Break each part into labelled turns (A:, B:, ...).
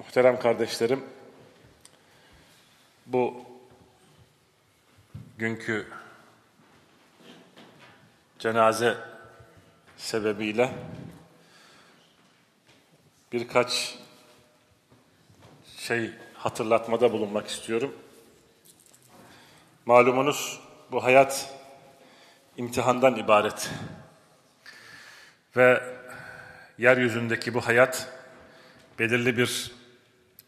A: Muhterem kardeşlerim, bu günkü cenaze sebebiyle birkaç şey hatırlatmada bulunmak istiyorum. Malumunuz bu hayat imtihandan ibaret ve yeryüzündeki bu hayat belirli bir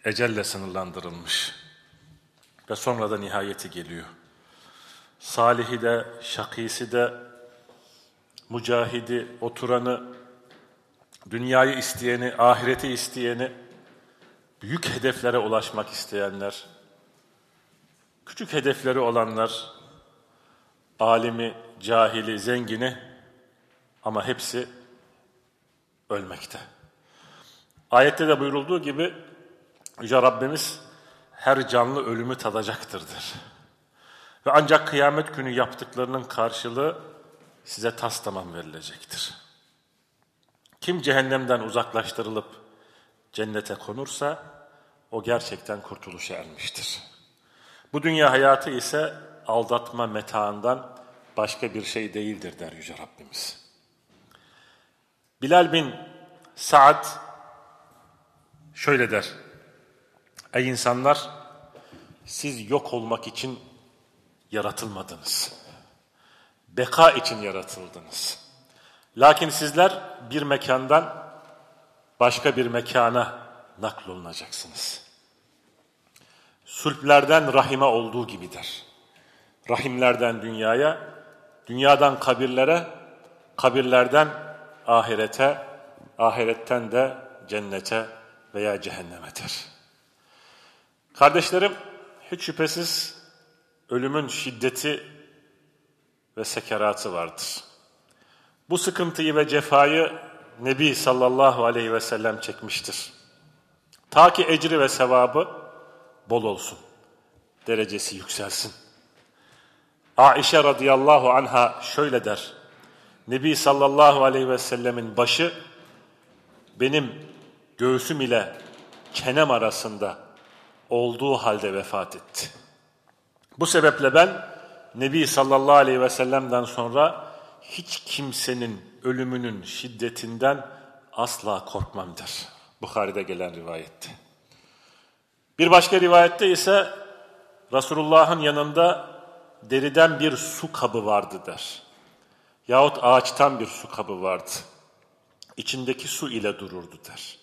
A: ecelle sınırlandırılmış ve sonra da nihayeti geliyor. Salihi de, şakisi de, mücahidi, oturanı, dünyayı isteyeni, ahireti isteyeni, büyük hedeflere ulaşmak isteyenler, küçük hedefleri olanlar, alimi, cahili, zengini ama hepsi ölmekte. Ayette de buyurulduğu gibi Yüce Rabbimiz her canlı ölümü tadacaktırdır. Ve ancak kıyamet günü yaptıklarının karşılığı size tas tamam verilecektir. Kim cehennemden uzaklaştırılıp cennete konursa o gerçekten kurtuluşa ermiştir. Bu dünya hayatı ise aldatma metaından başka bir şey değildir der Yüce Rabbimiz. Bilal bin Sa'd şöyle der. Ey insanlar siz yok olmak için yaratılmadınız. Beka için yaratıldınız. Lakin sizler bir mekandan başka bir mekana naklolunacaksınız. Sulplerden rahime olduğu gibidir. Rahimlerden dünyaya, dünyadan kabirlere, kabirlerden ahirete, ahiretten de cennete veya cehennemedir. Kardeşlerim, hiç şüphesiz ölümün şiddeti ve sekeratı vardır. Bu sıkıntıyı ve cefayı Nebi sallallahu aleyhi ve sellem çekmiştir. Ta ki ecri ve sevabı bol olsun, derecesi yükselsin. Aişe radıyallahu anha şöyle der, Nebi sallallahu aleyhi ve sellemin başı benim göğsüm ile çenem arasında olduğu halde vefat etti. Bu sebeple ben Nebi sallallahu aleyhi ve sellem'den sonra hiç kimsenin ölümünün şiddetinden asla korkmam der. Bukhari'de gelen rivayette. Bir başka rivayette ise Resulullah'ın yanında deriden bir su kabı vardı der. Yahut ağaçtan bir su kabı vardı. İçindeki su ile dururdu der.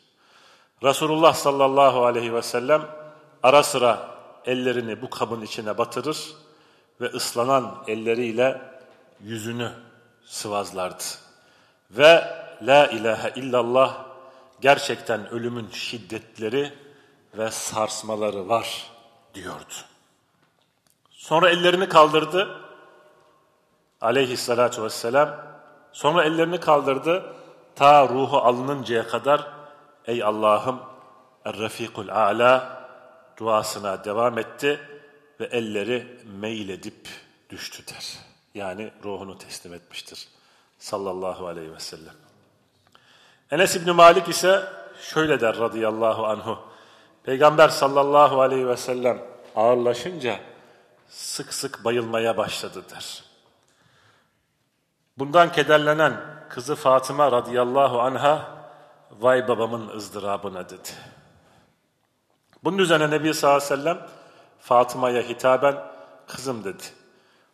A: Resulullah sallallahu aleyhi ve sellem ara sıra ellerini bu kabın içine batırır ve ıslanan elleriyle yüzünü sıvazlardı. Ve la ilahe illallah gerçekten ölümün şiddetleri ve sarsmaları var diyordu. Sonra ellerini kaldırdı aleyhissalatu vesselam. Sonra ellerini kaldırdı ta ruhu alınıncaya kadar ey Allah'ım er-refikul a'la duasına devam etti ve elleri meyledip düştü der. Yani ruhunu teslim etmiştir sallallahu aleyhi ve sellem. Enes İbni Malik ise şöyle der radıyallahu anhu. Peygamber sallallahu aleyhi ve sellem ağırlaşınca sık sık bayılmaya başladı der. Bundan kederlenen kızı Fatıma radıyallahu anha vay babamın ızdırabına dedi. Bunun üzerine Nebi sallallahu aleyhi ve sellem Fatıma'ya hitaben kızım dedi.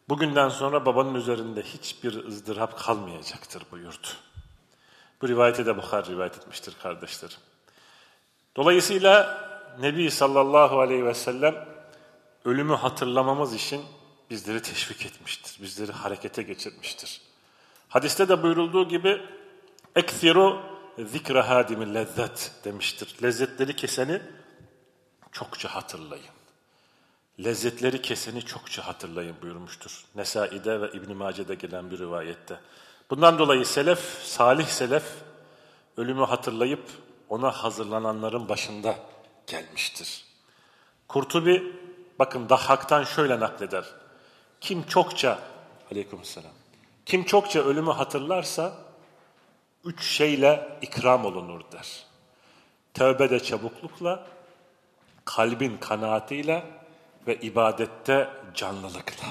A: Bugünden sonra babanın üzerinde hiçbir ızdırap kalmayacaktır buyurdu. Bu rivayete de Bukhar rivayet etmiştir kardeşlerim. Dolayısıyla Nebi sallallahu aleyhi ve sellem ölümü hatırlamamız için bizleri teşvik etmiştir. Bizleri harekete geçirmiştir. Hadiste de buyurulduğu gibi ekfiru zikra hadimil lezzet demiştir. Lezzetleri keseni çokça hatırlayın. Lezzetleri keseni çokça hatırlayın buyurmuştur. Nesai'de ve İbn-i Mace'de gelen bir rivayette. Bundan dolayı selef, salih selef ölümü hatırlayıp ona hazırlananların başında gelmiştir. Kurtubi bakın Dahhak'tan şöyle nakleder. Kim çokça aleykümselam. Kim çokça ölümü hatırlarsa üç şeyle ikram olunur der. Tövbede çabuklukla, kalbin kanaatiyle ve ibadette canlılıkla.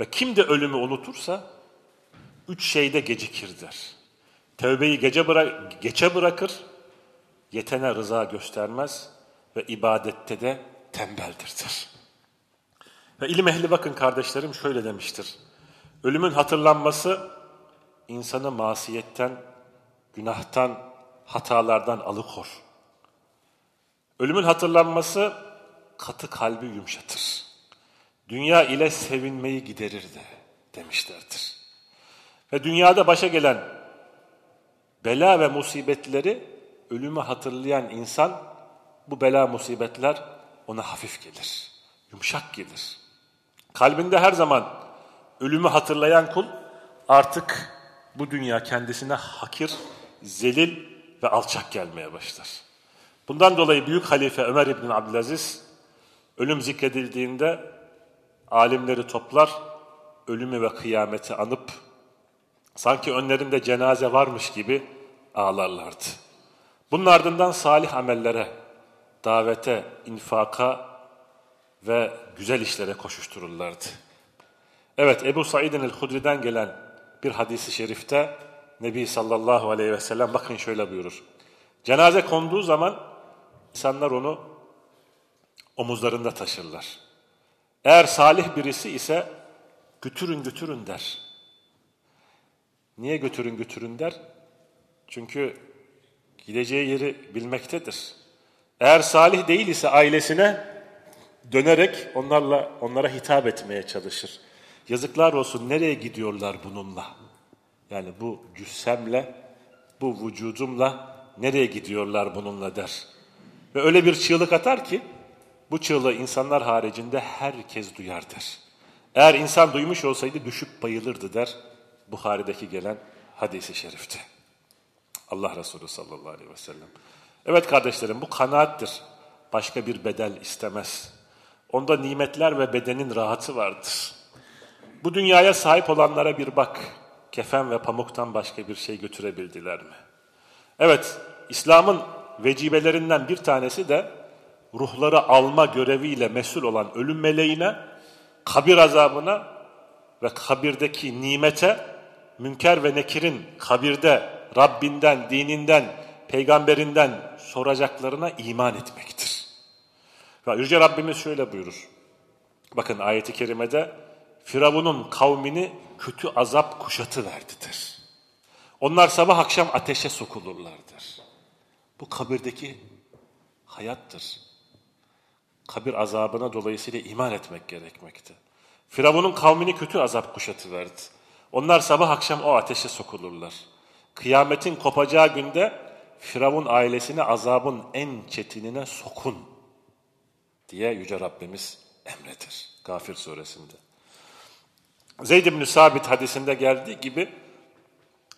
A: Ve kim de ölümü unutursa üç şeyde gecikir der. Tövbeyi gece bırak, geçe bırakır, yetene rıza göstermez ve ibadette de tembeldirdir. Ve ilim ehli bakın kardeşlerim şöyle demiştir. Ölümün hatırlanması insanı masiyetten, günahtan, hatalardan alıkor. Ölümün hatırlanması katı kalbi yumuşatır. Dünya ile sevinmeyi giderir de demişlerdir. Ve dünyada başa gelen bela ve musibetleri ölümü hatırlayan insan bu bela musibetler ona hafif gelir, yumuşak gelir. Kalbinde her zaman ölümü hatırlayan kul artık bu dünya kendisine hakir, zelil ve alçak gelmeye başlar. Bundan dolayı büyük halife Ömer İbn Abdülaziz ölüm zikredildiğinde alimleri toplar, ölümü ve kıyameti anıp sanki önlerinde cenaze varmış gibi ağlarlardı. Bunun ardından salih amellere, davete, infaka ve güzel işlere koşuştururlardı. Evet Ebu Said'in el-Hudri'den gelen bir hadisi şerifte Nebi sallallahu aleyhi ve sellem bakın şöyle buyurur. Cenaze konduğu zaman insanlar onu omuzlarında taşırlar. Eğer salih birisi ise götürün götürün der. Niye götürün götürün der? Çünkü gideceği yeri bilmektedir. Eğer salih değil ise ailesine dönerek onlarla onlara hitap etmeye çalışır. Yazıklar olsun nereye gidiyorlar bununla? Yani bu cüssemle, bu vücudumla nereye gidiyorlar bununla der. Ve öyle bir çığlık atar ki bu çığlığı insanlar haricinde herkes duyar der. Eğer insan duymuş olsaydı düşüp bayılırdı der. Buhari'deki gelen hadisi şerifte. Allah Resulü sallallahu aleyhi ve sellem. Evet kardeşlerim bu kanaattir. Başka bir bedel istemez. Onda nimetler ve bedenin rahatı vardır. Bu dünyaya sahip olanlara bir bak. Kefen ve pamuktan başka bir şey götürebildiler mi? Evet, İslam'ın vecibelerinden bir tanesi de ruhları alma göreviyle mesul olan ölüm meleğine, kabir azabına ve kabirdeki nimete, münker ve nekirin kabirde Rabbinden, dininden, peygamberinden soracaklarına iman etmektir. Ve Yüce Rabbimiz şöyle buyurur. Bakın ayeti kerimede Firavun'un kavmini kötü azap kuşatı verdidir. Onlar sabah akşam ateşe sokulurlardır. Bu kabirdeki hayattır. Kabir azabına dolayısıyla iman etmek gerekmekte. Firavun'un kavmini kötü azap kuşatı verdi. Onlar sabah akşam o ateşe sokulurlar. Kıyametin kopacağı günde Firavun ailesini azabın en çetinine sokun diye Yüce Rabbimiz emretir. Gafir suresinde. Zeyd ibn Sabit hadisinde geldiği gibi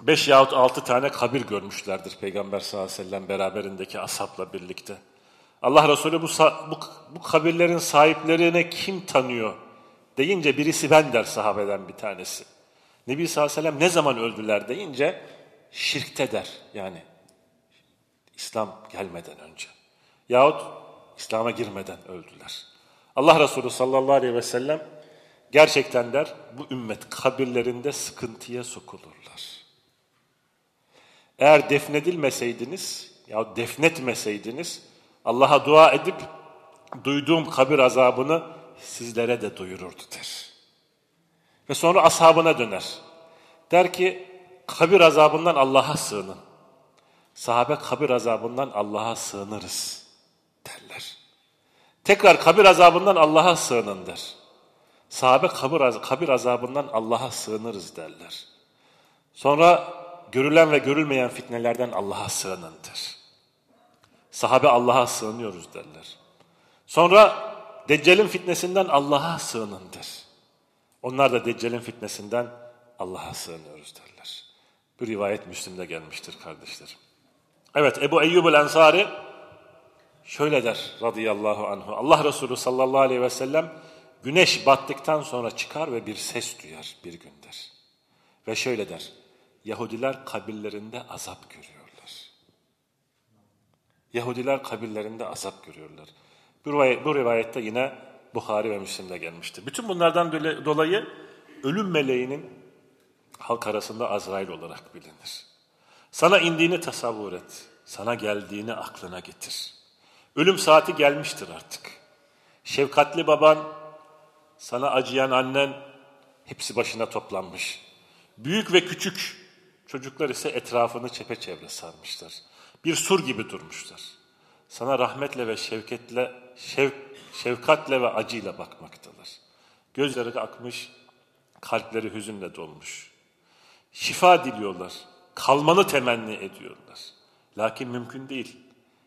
A: beş yahut altı tane kabir görmüşlerdir Peygamber sallallahu aleyhi ve sellem beraberindeki ashabla birlikte. Allah Resulü bu, bu, bu kabirlerin sahiplerini kim tanıyor deyince birisi ben der sahabeden bir tanesi. Nebi sallallahu aleyhi ve sellem ne zaman öldüler deyince şirkte der yani İslam gelmeden önce. Yahut İslam'a girmeden öldüler. Allah Resulü sallallahu aleyhi ve sellem gerçekten der bu ümmet kabirlerinde sıkıntıya sokulurlar. Eğer defnedilmeseydiniz ya defnetmeseydiniz Allah'a dua edip duyduğum kabir azabını sizlere de duyururdu der. Ve sonra ashabına döner. Der ki kabir azabından Allah'a sığının. Sahabe kabir azabından Allah'a sığınırız derler. Tekrar kabir azabından Allah'a sığının der. Sahabe kabir, kabir azabından Allah'a sığınırız derler. Sonra görülen ve görülmeyen fitnelerden Allah'a sığınındır. Sahabe Allah'a sığınıyoruz derler. Sonra Deccal'in fitnesinden Allah'a sığınındır. Onlar da Deccal'in fitnesinden Allah'a sığınıyoruz derler. Bu rivayet Müslim'de gelmiştir kardeşlerim. Evet Ebu Eyyub el Ensari şöyle der radıyallahu anhu. Allah Resulü sallallahu aleyhi ve sellem güneş battıktan sonra çıkar ve bir ses duyar bir gün der. Ve şöyle der. Yahudiler kabirlerinde azap görüyorlar. Yahudiler kabirlerinde azap görüyorlar. Bu, rivayet, bu rivayette yine Bukhari ve Müslim'de gelmiştir. Bütün bunlardan dolayı ölüm meleğinin halk arasında Azrail olarak bilinir. Sana indiğini tasavvur et. Sana geldiğini aklına getir. Ölüm saati gelmiştir artık. Şefkatli baban, sana acıyan annen hepsi başına toplanmış. Büyük ve küçük çocuklar ise etrafını çepeçevre sarmışlar. Bir sur gibi durmuşlar. Sana rahmetle ve şevketle, şev, şefkatle ve acıyla bakmaktalar. Gözleri akmış, kalpleri hüzünle dolmuş. Şifa diliyorlar, kalmanı temenni ediyorlar. Lakin mümkün değil.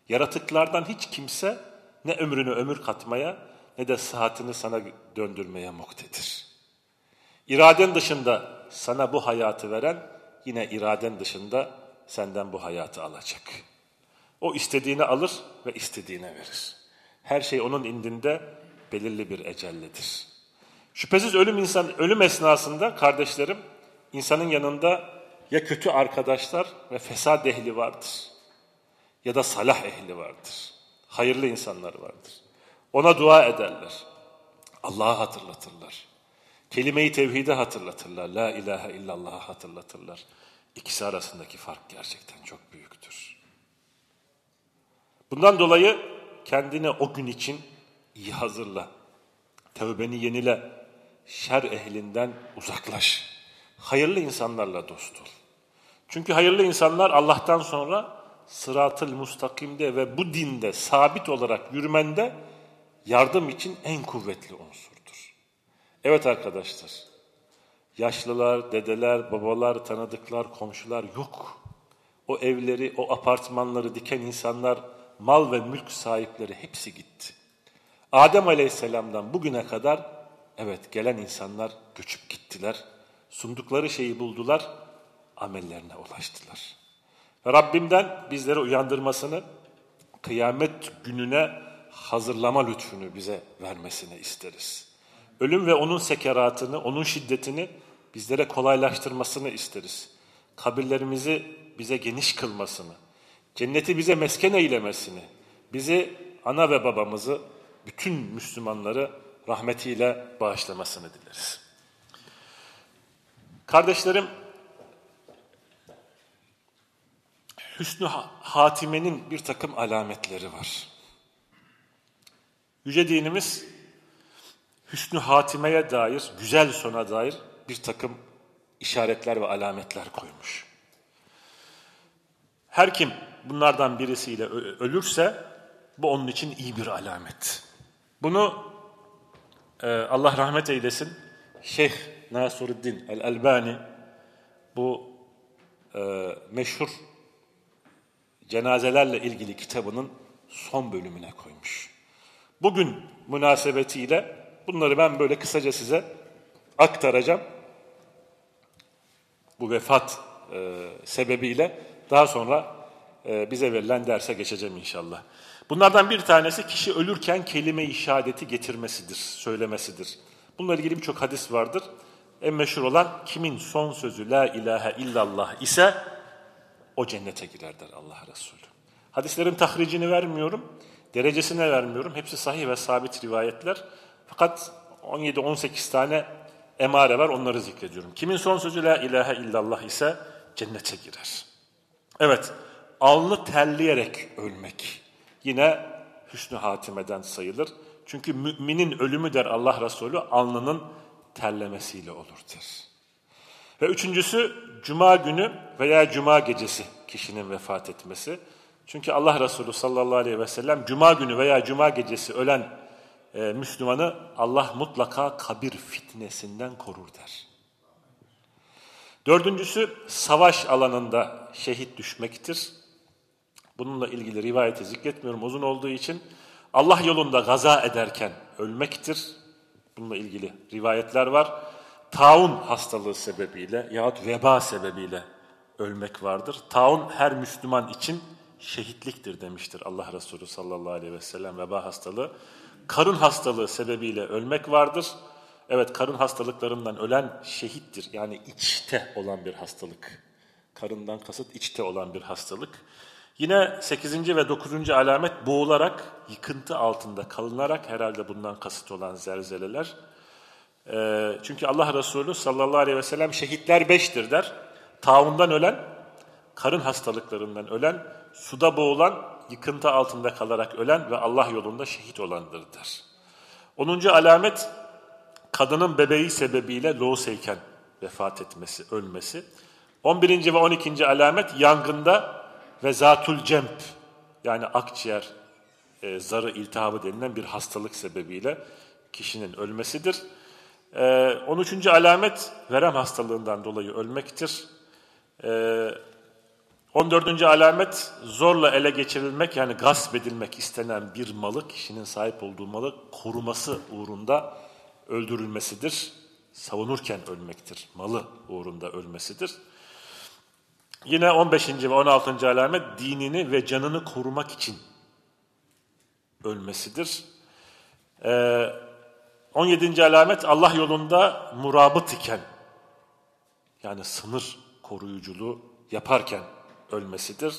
A: Yaratıklardan hiç kimse ne ömrünü ömür katmaya ne de saatini sana döndürmeye muktedir. İraden dışında sana bu hayatı veren yine iraden dışında senden bu hayatı alacak. O istediğini alır ve istediğine verir. Her şey onun indinde belirli bir ecellidir. Şüphesiz ölüm insan ölüm esnasında kardeşlerim insanın yanında ya kötü arkadaşlar ve fesat ehli vardır ya da salah ehli vardır. Hayırlı insanlar vardır. Ona dua ederler. Allah'ı hatırlatırlar. Kelime-i tevhidi hatırlatırlar. La ilahe illallah'ı hatırlatırlar. İkisi arasındaki fark gerçekten çok büyüktür. Bundan dolayı kendine o gün için iyi hazırla. Tevbeni yenile. Şer ehlinden uzaklaş. Hayırlı insanlarla dost ol. Çünkü hayırlı insanlar Allah'tan sonra sıratıl mustakimde ve bu dinde sabit olarak yürümende yardım için en kuvvetli unsurdur. Evet arkadaşlar, yaşlılar, dedeler, babalar, tanıdıklar, komşular yok. O evleri, o apartmanları diken insanlar, mal ve mülk sahipleri hepsi gitti. Adem Aleyhisselam'dan bugüne kadar evet gelen insanlar göçüp gittiler. Sundukları şeyi buldular, amellerine ulaştılar. Ve Rabbimden bizleri uyandırmasını, kıyamet gününe hazırlama lütfunu bize vermesini isteriz. Ölüm ve onun sekeratını, onun şiddetini bizlere kolaylaştırmasını isteriz. Kabirlerimizi bize geniş kılmasını, cenneti bize mesken eylemesini, bizi ana ve babamızı, bütün Müslümanları rahmetiyle bağışlamasını dileriz. Kardeşlerim, hüsnü hatimenin bir takım alametleri var. Yüce dinimiz hüsnü hatimeye dair, güzel sona dair bir takım işaretler ve alametler koymuş. Her kim bunlardan birisiyle ölürse bu onun için iyi bir alamet. Bunu e, Allah rahmet eylesin Şeyh Nasuruddin el-Albani bu e, meşhur cenazelerle ilgili kitabının son bölümüne koymuş. Bugün münasebetiyle bunları ben böyle kısaca size aktaracağım. Bu vefat e, sebebiyle daha sonra e, bize verilen derse geçeceğim inşallah. Bunlardan bir tanesi kişi ölürken kelime-i şehadeti getirmesidir, söylemesidir. Bununla ilgili birçok hadis vardır. En meşhur olan kimin son sözü la ilahe illallah ise o cennete girer der Allah Resulü. Hadislerin tahricini vermiyorum, derecesine vermiyorum. Hepsi sahih ve sabit rivayetler. Fakat 17-18 tane emare var onları zikrediyorum. Kimin son sözü la ilahe illallah ise cennete girer. Evet, alnı terleyerek ölmek yine hüsnü hatimeden sayılır. Çünkü müminin ölümü der Allah Resulü alnının terlemesiyle olur. Ve üçüncüsü cuma günü veya cuma gecesi kişinin vefat etmesi. Çünkü Allah Resulü sallallahu aleyhi ve sellem cuma günü veya cuma gecesi ölen e, Müslümanı Allah mutlaka kabir fitnesinden korur der. Dördüncüsü savaş alanında şehit düşmektir. Bununla ilgili rivayeti zikretmiyorum uzun olduğu için. Allah yolunda gaza ederken ölmektir. Bununla ilgili rivayetler var. Taun hastalığı sebebiyle yahut veba sebebiyle ölmek vardır. Taun her Müslüman için şehitliktir demiştir Allah Resulü sallallahu aleyhi ve sellem veba hastalığı. Karın hastalığı sebebiyle ölmek vardır. Evet karın hastalıklarından ölen şehittir. Yani içte olan bir hastalık. Karından kasıt içte olan bir hastalık. Yine 8. ve 9. alamet boğularak, yıkıntı altında kalınarak herhalde bundan kasıt olan zelzeleler. Ee, çünkü Allah Resulü sallallahu aleyhi ve sellem şehitler beştir der. Taundan ölen, karın hastalıklarından ölen, suda boğulan, yıkıntı altında kalarak ölen ve Allah yolunda şehit olandır der. 10. alamet kadının bebeği sebebiyle loğuseyken vefat etmesi, ölmesi. 11. ve 12. alamet yangında ve zatul cemp yani akciğer e, zarı iltihabı denilen bir hastalık sebebiyle kişinin ölmesidir. E, 13. alamet verem hastalığından dolayı ölmektir. E, 14. alamet zorla ele geçirilmek yani gasp edilmek istenen bir malı, kişinin sahip olduğu malı koruması uğrunda öldürülmesidir. Savunurken ölmektir. Malı uğrunda ölmesidir. Yine 15. ve 16. alamet dinini ve canını korumak için ölmesidir. Ee, 17. alamet Allah yolunda murabıt iken yani sınır koruyuculuğu yaparken ölmesidir.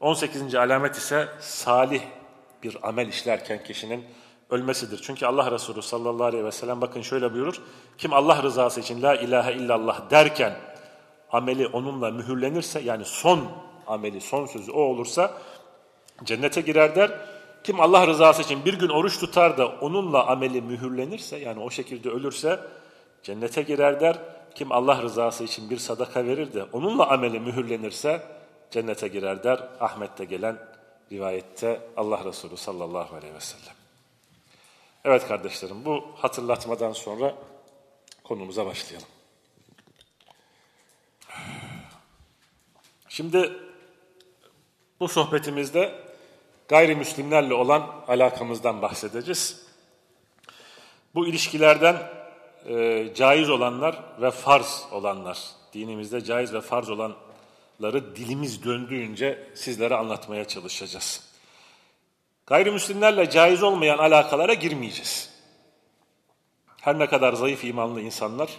A: 18. alamet ise salih bir amel işlerken kişinin ölmesidir. Çünkü Allah Resulü sallallahu aleyhi ve sellem bakın şöyle buyurur. Kim Allah rızası için la ilahe illallah derken ameli onunla mühürlenirse yani son ameli, son sözü o olursa cennete girer der. Kim Allah rızası için bir gün oruç tutar da onunla ameli mühürlenirse yani o şekilde ölürse cennete girer der. Kim Allah rızası için bir sadaka verir de onunla ameli mühürlenirse cennete girer der. Ahmet'te gelen rivayette Allah Resulü sallallahu aleyhi ve sellem. Evet kardeşlerim bu hatırlatmadan sonra konumuza başlayalım. Şimdi bu sohbetimizde gayrimüslimlerle olan alakamızdan bahsedeceğiz. Bu ilişkilerden e, caiz olanlar ve farz olanlar, dinimizde caiz ve farz olanları dilimiz döndüğünce sizlere anlatmaya çalışacağız. Gayrimüslimlerle caiz olmayan alakalara girmeyeceğiz. Her ne kadar zayıf imanlı insanlar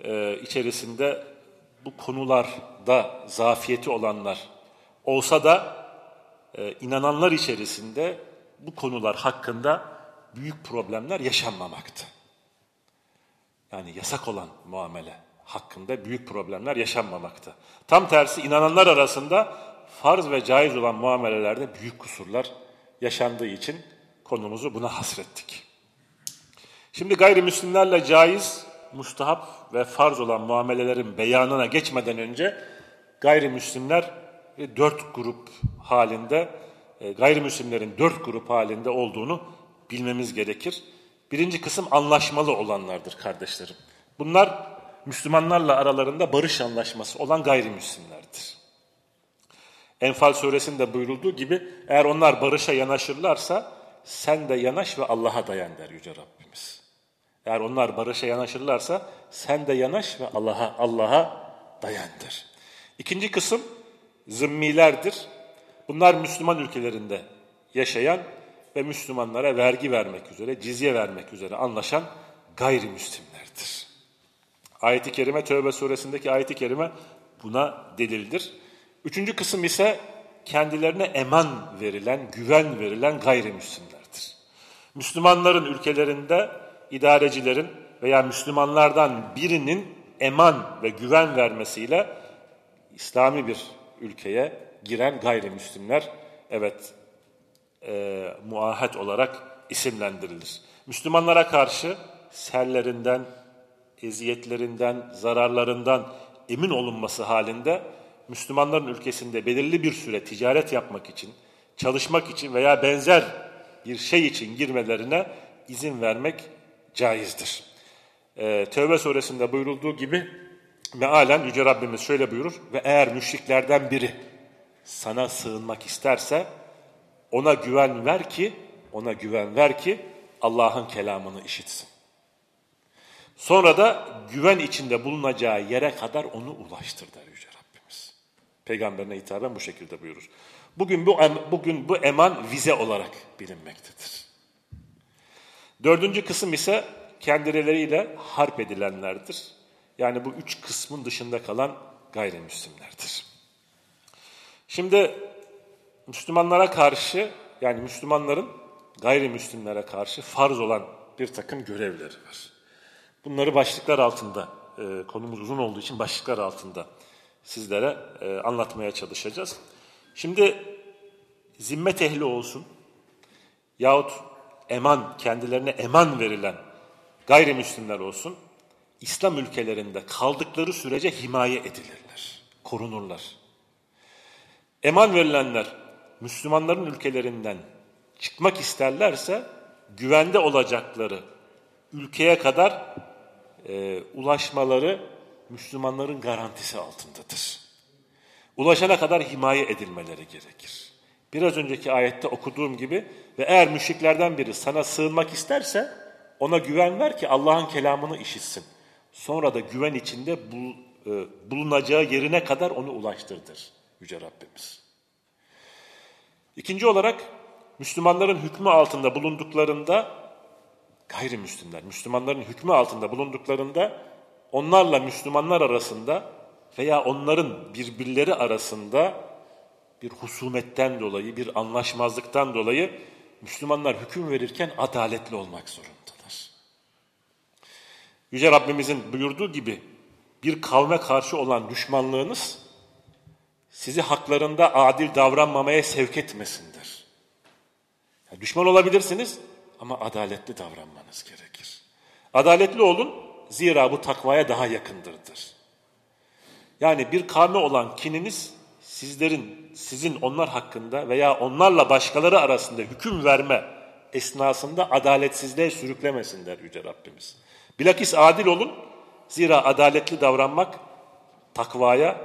A: e, içerisinde bu konularda zafiyeti olanlar olsa da e, inananlar içerisinde bu konular hakkında büyük problemler yaşanmamakta. Yani yasak olan muamele hakkında büyük problemler yaşanmamakta. Tam tersi inananlar arasında farz ve caiz olan muamelelerde büyük kusurlar yaşandığı için konumuzu buna hasrettik. Şimdi gayrimüslimlerle caiz, mustahap ve farz olan muamelelerin beyanına geçmeden önce gayrimüslimler dört grup halinde, e, gayrimüslimlerin dört grup halinde olduğunu bilmemiz gerekir. Birinci kısım anlaşmalı olanlardır kardeşlerim. Bunlar Müslümanlarla aralarında barış anlaşması olan gayrimüslimlerdir. Enfal suresinde buyurulduğu gibi eğer onlar barışa yanaşırlarsa sen de yanaş ve Allah'a dayan der Yüce Rabbimiz. Eğer onlar barışa yanaşırlarsa sen de yanaş ve Allah'a Allah'a dayandır. İkinci kısım zımmilerdir. Bunlar Müslüman ülkelerinde yaşayan ve Müslümanlara vergi vermek üzere, cizye vermek üzere anlaşan gayrimüslimlerdir. Ayet-i Kerime, Tövbe suresindeki ayet-i kerime buna delildir. Üçüncü kısım ise kendilerine eman verilen, güven verilen gayrimüslimlerdir. Müslümanların ülkelerinde idarecilerin veya Müslümanlardan birinin eman ve güven vermesiyle İslami bir ülkeye giren gayrimüslimler evet e, muahet olarak isimlendirilir. Müslümanlara karşı serlerinden, eziyetlerinden, zararlarından emin olunması halinde Müslümanların ülkesinde belirli bir süre ticaret yapmak için, çalışmak için veya benzer bir şey için girmelerine izin vermek caizdir. Ee, Tevbe suresinde buyurulduğu gibi Mealen Yüce Rabbimiz şöyle buyurur ve eğer müşriklerden biri sana sığınmak isterse ona güven ver ki ona güven ver ki Allah'ın kelamını işitsin. Sonra da güven içinde bulunacağı yere kadar onu ulaştır der Yüce Rabbimiz. Peygamberine hitaben bu şekilde buyurur. Bugün bu, bugün bu eman vize olarak bilinmektedir. Dördüncü kısım ise kendileriyle harp edilenlerdir. Yani bu üç kısmın dışında kalan gayrimüslimlerdir. Şimdi Müslümanlara karşı yani Müslümanların gayrimüslimlere karşı farz olan bir takım görevleri var. Bunları başlıklar altında, e, konumuz uzun olduğu için başlıklar altında sizlere e, anlatmaya çalışacağız. Şimdi zimmet ehli olsun yahut eman, kendilerine eman verilen gayrimüslimler olsun, İslam ülkelerinde kaldıkları sürece himaye edilirler, korunurlar. Eman verilenler Müslümanların ülkelerinden çıkmak isterlerse güvende olacakları ülkeye kadar e, ulaşmaları Müslümanların garantisi altındadır. Ulaşana kadar himaye edilmeleri gerekir. Biraz önceki ayette okuduğum gibi ve eğer müşriklerden biri sana sığınmak isterse ona güven ver ki Allah'ın kelamını işitsin. Sonra da güven içinde bul, e, bulunacağı yerine kadar onu ulaştırdır Yüce Rabbimiz. İkinci olarak Müslümanların hükmü altında bulunduklarında gayrimüslimler, Müslümanların hükmü altında bulunduklarında onlarla Müslümanlar arasında veya onların birbirleri arasında bir husumetten dolayı, bir anlaşmazlıktan dolayı Müslümanlar hüküm verirken adaletli olmak zorundalar. Yüce Rabbimizin buyurduğu gibi bir kavme karşı olan düşmanlığınız sizi haklarında adil davranmamaya sevk etmesindir. Yani düşman olabilirsiniz ama adaletli davranmanız gerekir. Adaletli olun zira bu takvaya daha yakındırdır. Yani bir kavme olan kininiz sizlerin, sizin onlar hakkında veya onlarla başkaları arasında hüküm verme esnasında adaletsizliğe sürüklemesin der Yüce Rabbimiz. Bilakis adil olun, zira adaletli davranmak takvaya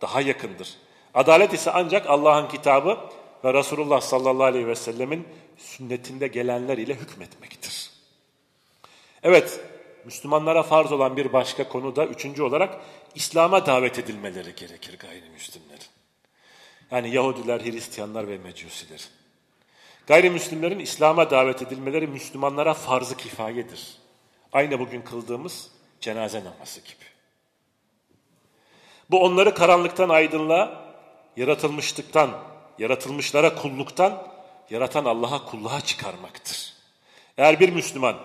A: daha yakındır. Adalet ise ancak Allah'ın kitabı ve Resulullah sallallahu aleyhi ve sellemin sünnetinde gelenler ile hükmetmektir. Evet, Müslümanlara farz olan bir başka konu da üçüncü olarak İslam'a davet edilmeleri gerekir gayrimüslimlerin. Yani Yahudiler, Hristiyanlar ve Mecusiler. Gayrimüslimlerin İslam'a davet edilmeleri Müslümanlara farz-ı kifayedir. Aynı bugün kıldığımız cenaze namazı gibi. Bu onları karanlıktan aydınlığa, yaratılmışlıktan, yaratılmışlara kulluktan, yaratan Allah'a kulluğa çıkarmaktır. Eğer bir Müslüman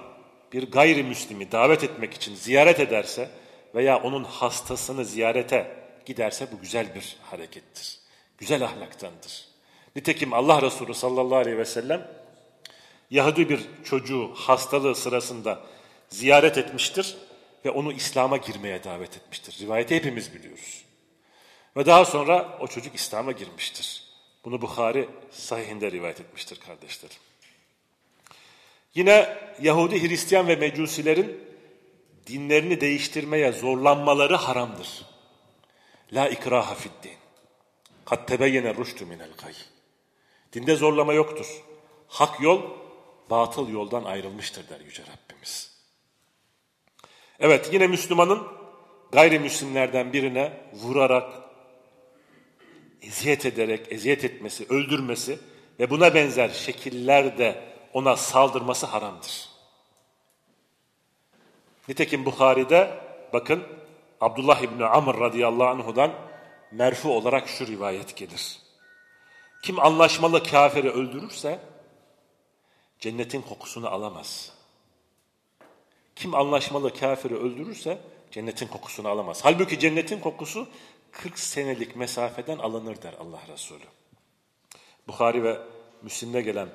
A: bir gayrimüslimi davet etmek için ziyaret ederse veya onun hastasını ziyarete giderse bu güzel bir harekettir. Güzel ahlaktandır. Nitekim Allah Resulü sallallahu aleyhi ve sellem Yahudi bir çocuğu hastalığı sırasında ziyaret etmiştir ve onu İslam'a girmeye davet etmiştir. Rivayeti hepimiz biliyoruz. Ve daha sonra o çocuk İslam'a girmiştir. Bunu Bukhari sahihinde rivayet etmiştir kardeşlerim. Yine Yahudi, Hristiyan ve Mecusilerin dinlerini değiştirmeye zorlanmaları haramdır. La ikraha fid din. Kad tebeyyene rüştü minel gay. Dinde zorlama yoktur. Hak yol, batıl yoldan ayrılmıştır der Yüce Rabbimiz. Evet yine Müslümanın gayrimüslimlerden birine vurarak, eziyet ederek, eziyet etmesi, öldürmesi ve buna benzer şekillerde ona saldırması haramdır. Nitekim Bukhari'de bakın Abdullah İbni Amr radıyallahu anhudan merfu olarak şu rivayet gelir. Kim anlaşmalı kafiri öldürürse cennetin kokusunu alamaz. Kim anlaşmalı kafiri öldürürse cennetin kokusunu alamaz. Halbuki cennetin kokusu 40 senelik mesafeden alınır der Allah Resulü. Bukhari ve Müslim'de gelen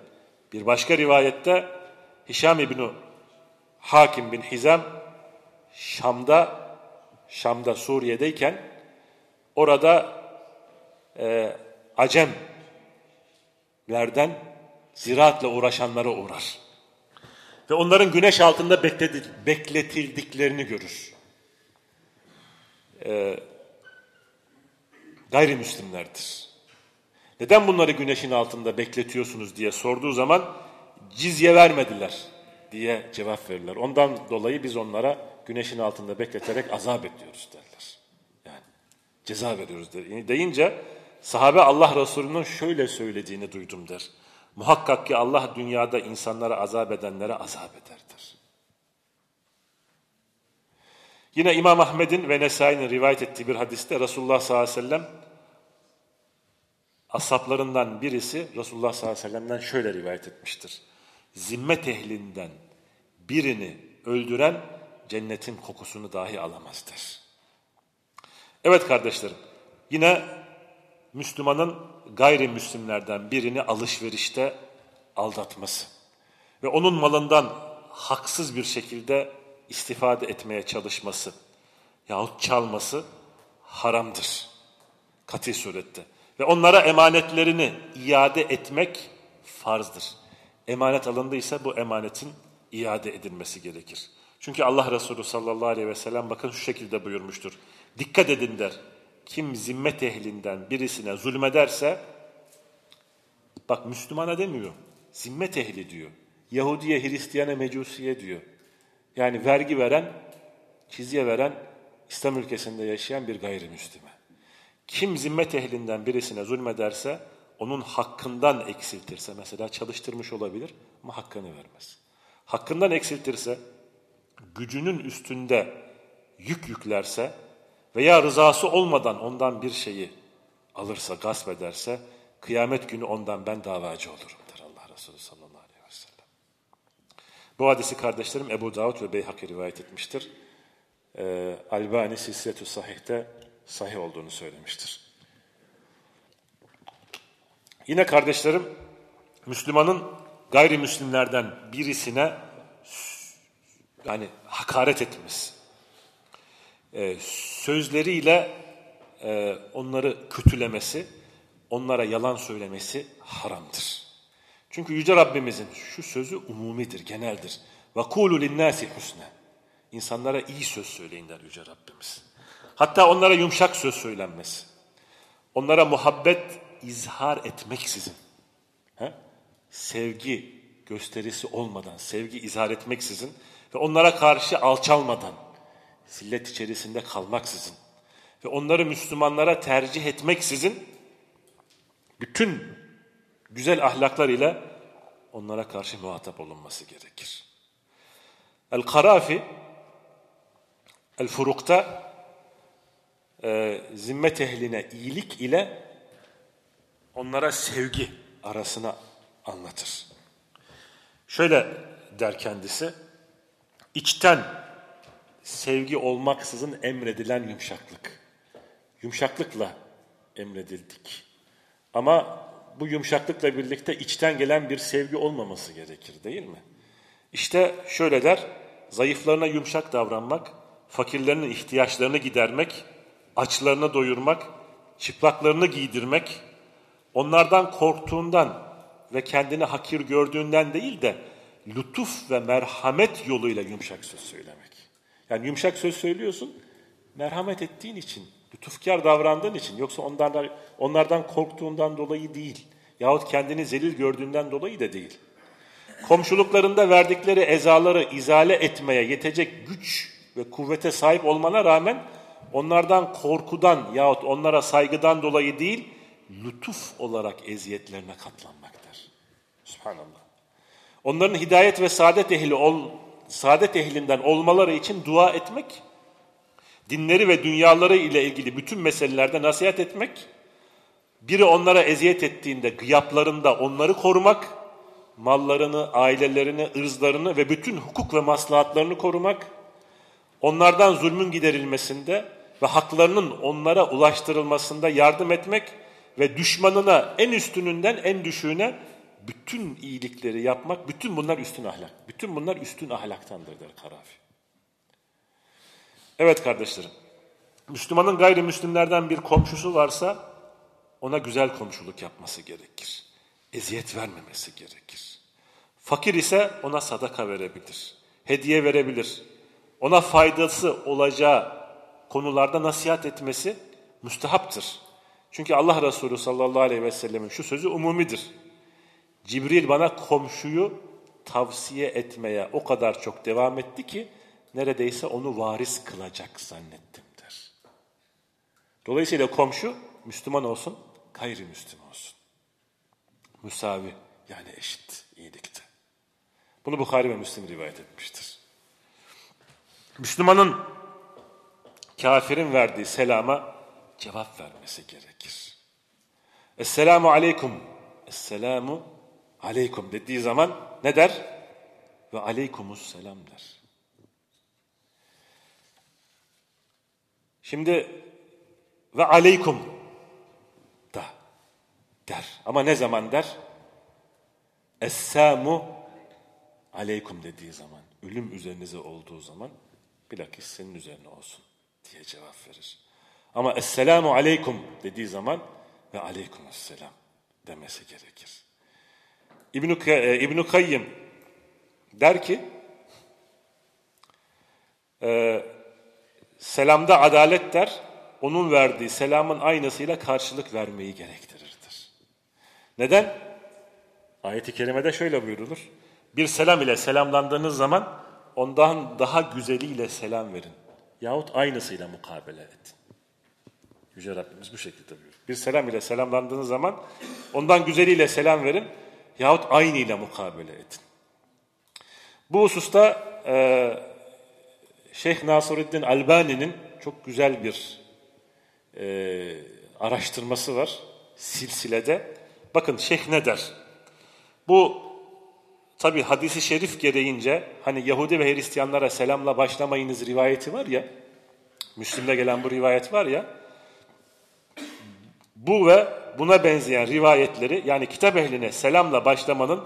A: bir başka rivayette Hişam İbni Hakim bin Hizam Şam'da Şam'da Suriye'deyken orada e, Acemlerden ziraatla uğraşanlara uğrar. Ve onların güneş altında bekletildiklerini görür. e, gayrimüslimlerdir. Neden bunları güneşin altında bekletiyorsunuz diye sorduğu zaman cizye vermediler diye cevap verirler. Ondan dolayı biz onlara güneşin altında bekleterek azap ediyoruz derler. Yani ceza veriyoruz der. deyince sahabe Allah Resulü'nün şöyle söylediğini duydum der. Muhakkak ki Allah dünyada insanlara azap edenlere azap ederdir. Yine İmam Ahmed'in ve Nesai'nin rivayet ettiği bir hadiste Resulullah sallallahu aleyhi ve sellem asaplarından birisi Resulullah sallallahu aleyhi ve sellem'den şöyle rivayet etmiştir. Zimmet ehlinden birini öldüren cennetin kokusunu dahi alamazdır. Evet kardeşlerim, yine Müslümanın gayrimüslimlerden birini alışverişte aldatması ve onun malından haksız bir şekilde istifade etmeye çalışması yahut çalması haramdır. Kati surette. Ve onlara emanetlerini iade etmek farzdır. Emanet alındıysa bu emanetin iade edilmesi gerekir. Çünkü Allah Resulü sallallahu aleyhi ve sellem bakın şu şekilde buyurmuştur. Dikkat edin der. Kim zimmet ehlinden birisine zulmederse, bak Müslümana demiyor, zimmet ehli diyor. Yahudiye, Hristiyana, Mecusiye diyor. Yani vergi veren, çizye veren, İslam ülkesinde yaşayan bir gayrimüslime. Kim zimmet ehlinden birisine zulmederse, onun hakkından eksiltirse, mesela çalıştırmış olabilir ama hakkını vermez. Hakkından eksiltirse, gücünün üstünde yük yüklerse veya rızası olmadan ondan bir şeyi alırsa, gasp ederse, kıyamet günü ondan ben davacı olurum der Allah Resulü sallallahu. Bu hadisi kardeşlerim Ebu Davud ve Beyhaki rivayet etmiştir. Ee, Albani Silsiletü Sahih'te sahih olduğunu söylemiştir. Yine kardeşlerim, Müslümanın gayrimüslimlerden birisine yani hakaret etmesi, e, sözleriyle e, onları kötülemesi, onlara yalan söylemesi haramdır. Çünkü Yüce Rabbimizin şu sözü umumidir, geneldir. وَقُولُ لِلنَّاسِ حُسْنًا İnsanlara iyi söz söyleyin der Yüce Rabbimiz. Hatta onlara yumuşak söz söylenmesi. Onlara muhabbet izhar etmeksizin. He? Sevgi gösterisi olmadan, sevgi izhar etmeksizin ve onlara karşı alçalmadan, zillet içerisinde kalmaksızın ve onları Müslümanlara tercih etmeksizin bütün güzel ahlaklar ile onlara karşı muhatap olunması gerekir. El-Karafi El-Furuk'ta e, zimmet ehline iyilik ile onlara sevgi arasına anlatır. Şöyle der kendisi, içten sevgi olmaksızın emredilen yumuşaklık. Yumuşaklıkla emredildik. Ama bu yumuşaklıkla birlikte içten gelen bir sevgi olmaması gerekir değil mi? İşte şöyle der, zayıflarına yumuşak davranmak, fakirlerinin ihtiyaçlarını gidermek, açlarını doyurmak, çıplaklarını giydirmek, onlardan korktuğundan ve kendini hakir gördüğünden değil de lütuf ve merhamet yoluyla yumuşak söz söylemek. Yani yumuşak söz söylüyorsun, merhamet ettiğin için, lütufkar davrandığın için. Yoksa onlardan, onlardan korktuğundan dolayı değil. Yahut kendini zelil gördüğünden dolayı da değil. Komşuluklarında verdikleri ezaları izale etmeye yetecek güç ve kuvvete sahip olmana rağmen onlardan korkudan yahut onlara saygıdan dolayı değil, lütuf olarak eziyetlerine katlanmaktır. Subhanallah. Onların hidayet ve saadet ehli ol, saadet ehlinden olmaları için dua etmek, dinleri ve dünyaları ile ilgili bütün meselelerde nasihat etmek, biri onlara eziyet ettiğinde gıyaplarında onları korumak, mallarını, ailelerini, ırzlarını ve bütün hukuk ve maslahatlarını korumak, onlardan zulmün giderilmesinde ve haklarının onlara ulaştırılmasında yardım etmek ve düşmanına en üstününden en düşüğüne bütün iyilikleri yapmak, bütün bunlar üstün ahlak. Bütün bunlar üstün ahlaktandır der Karafi. Evet kardeşlerim, Müslümanın gayrimüslimlerden bir komşusu varsa ona güzel komşuluk yapması gerekir. Eziyet vermemesi gerekir. Fakir ise ona sadaka verebilir, hediye verebilir. Ona faydası olacağı konularda nasihat etmesi müstehaptır. Çünkü Allah Resulü sallallahu aleyhi ve sellemin şu sözü umumidir. Cibril bana komşuyu tavsiye etmeye o kadar çok devam etti ki neredeyse onu varis kılacak zannettim der. Dolayısıyla komşu Müslüman olsun, gayrimüslim olsun. Müsavi yani eşit iyilikte. Bunu Bukhari ve Müslim rivayet etmiştir. Müslümanın kafirin verdiği selama cevap vermesi gerekir. Esselamu aleyküm. Esselamu aleyküm dediği zaman ne der? Ve aleykumus selam der. Şimdi ve aleykum da der. Ama ne zaman der? Esselamu aleykum dediği zaman, ölüm üzerinize olduğu zaman bilakis senin üzerine olsun diye cevap verir. Ama Esselamu Aleyküm dediği zaman ve Aleykümselam demesi gerekir. İbn-i e, İbn Kayyim der ki e, selamda adalet der, onun verdiği selamın aynısıyla karşılık vermeyi gerektirirdir. Neden? Ayet-i kerimede şöyle buyurulur. Bir selam ile selamlandığınız zaman ondan daha güzeliyle selam verin. Yahut aynısıyla mukabele edin. Yüce Rabbimiz bu şekilde buyuruyor. Bir selam ile selamlandığınız zaman ondan güzeliyle selam verin yahut aynıyla mukabele edin. Bu hususta e, Şeyh Nasruddin Albani'nin çok güzel bir e, araştırması var silsilede. Bakın Şeyh ne der? Bu tabi hadisi şerif gereğince hani Yahudi ve Hristiyanlara selamla başlamayınız rivayeti var ya, Müslim'de gelen bu rivayet var ya, bu ve buna benzeyen rivayetleri yani kitap ehline selamla başlamanın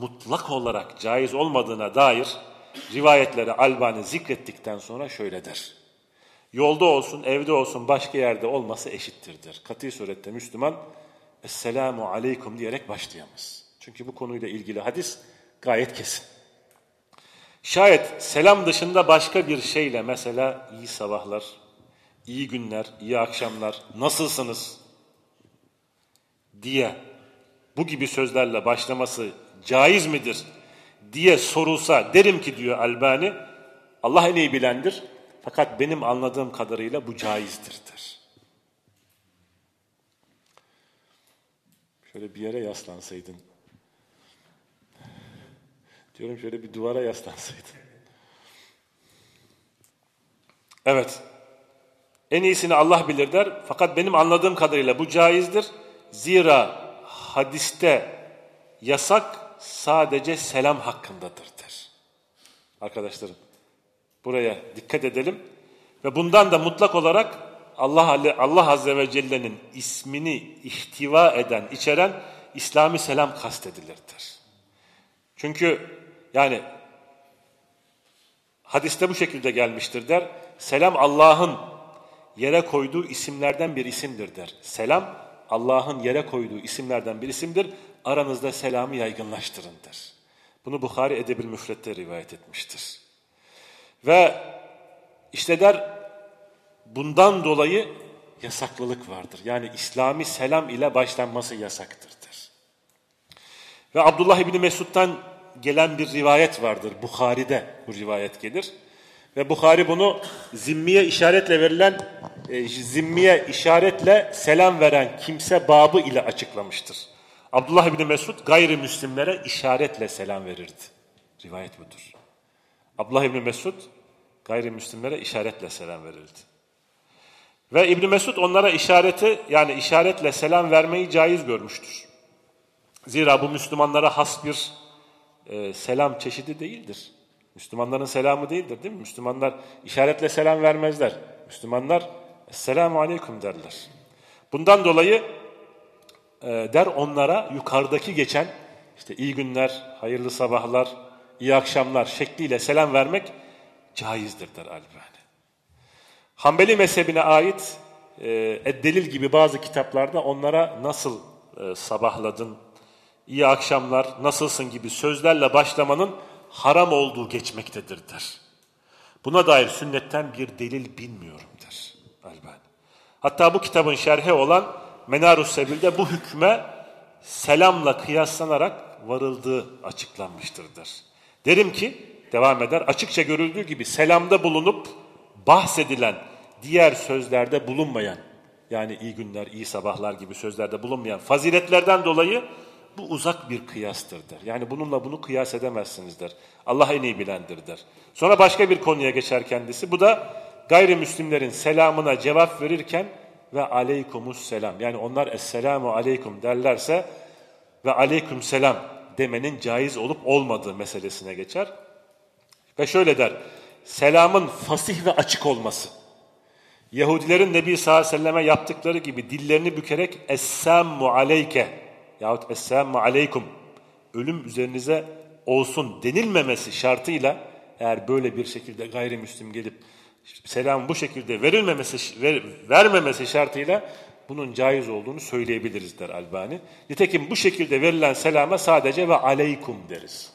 A: mutlak olarak caiz olmadığına dair rivayetleri Albani zikrettikten sonra şöyle der. Yolda olsun, evde olsun, başka yerde olması eşittir der. Katı surette Müslüman Esselamu Aleyküm diyerek başlayamaz. Çünkü bu konuyla ilgili hadis gayet kesin. Şayet selam dışında başka bir şeyle mesela iyi sabahlar, iyi günler, iyi akşamlar, nasılsınız diye bu gibi sözlerle başlaması caiz midir diye sorulsa derim ki diyor Albani Allah en iyi bilendir fakat benim anladığım kadarıyla bu caizdir der. Şöyle bir yere yaslansaydın Diyorum şöyle bir duvara yaslansaydı. Evet. En iyisini Allah bilir der. Fakat benim anladığım kadarıyla bu caizdir. Zira hadiste yasak sadece selam hakkındadır der. Arkadaşlarım buraya dikkat edelim. Ve bundan da mutlak olarak Allah, Allah Azze ve Celle'nin ismini ihtiva eden, içeren İslami selam kastedilir der. Çünkü yani hadiste bu şekilde gelmiştir der. Selam Allah'ın yere koyduğu isimlerden bir isimdir der. Selam Allah'ın yere koyduğu isimlerden bir isimdir. Aranızda selamı yaygınlaştırın der. Bunu Bukhari Edebil Müfret'te rivayet etmiştir. Ve işte der bundan dolayı yasaklılık vardır. Yani İslami selam ile başlanması yasaktır der. Ve Abdullah İbni Mesud'dan gelen bir rivayet vardır. Bukhari'de bu rivayet gelir. Ve Bukhari bunu zimmiye işaretle verilen, e, zimmiye işaretle selam veren kimse babı ile açıklamıştır. Abdullah bin Mesud gayrimüslimlere işaretle selam verirdi. Rivayet budur. Abdullah bin Mesud gayrimüslimlere işaretle selam verirdi. Ve İbn Mesud onlara işareti yani işaretle selam vermeyi caiz görmüştür. Zira bu Müslümanlara has bir e, selam çeşidi değildir. Müslümanların selamı değildir değil mi? Müslümanlar işaretle selam vermezler. Müslümanlar Esselamu Aleyküm derler. Bundan dolayı der onlara yukarıdaki geçen işte iyi günler, hayırlı sabahlar, iyi akşamlar şekliyle selam vermek caizdir der Albani. Hanbeli mezhebine ait e, Eddelil gibi bazı kitaplarda onlara nasıl e, sabahladın, iyi akşamlar, nasılsın gibi sözlerle başlamanın haram olduğu geçmektedir der. Buna dair sünnetten bir delil bilmiyorum der. Albani. Hatta bu kitabın şerhi olan Menarus Sebil'de bu hükme selamla kıyaslanarak varıldığı açıklanmıştır der. Derim ki, devam eder, açıkça görüldüğü gibi selamda bulunup bahsedilen diğer sözlerde bulunmayan, yani iyi günler, iyi sabahlar gibi sözlerde bulunmayan faziletlerden dolayı bu uzak bir kıyastır der. Yani bununla bunu kıyas edemezsiniz der. Allah en iyi bilendir der. Sonra başka bir konuya geçer kendisi. Bu da gayrimüslimlerin selamına cevap verirken ve aleykumus selam. Yani onlar esselamu aleykum derlerse ve aleyküm selam demenin caiz olup olmadığı meselesine geçer. Ve şöyle der, selamın fasih ve açık olması. Yahudilerin Nebi sallallahu aleyhi ve selleme yaptıkları gibi dillerini bükerek Esselamu aleyke yahut Esselamu aleykum ölüm üzerinize olsun denilmemesi şartıyla eğer böyle bir şekilde gayrimüslim gelip selam bu şekilde verilmemesi ver, vermemesi şartıyla bunun caiz olduğunu söyleyebiliriz der Albani. Nitekim bu şekilde verilen selama sadece ve aleykum deriz.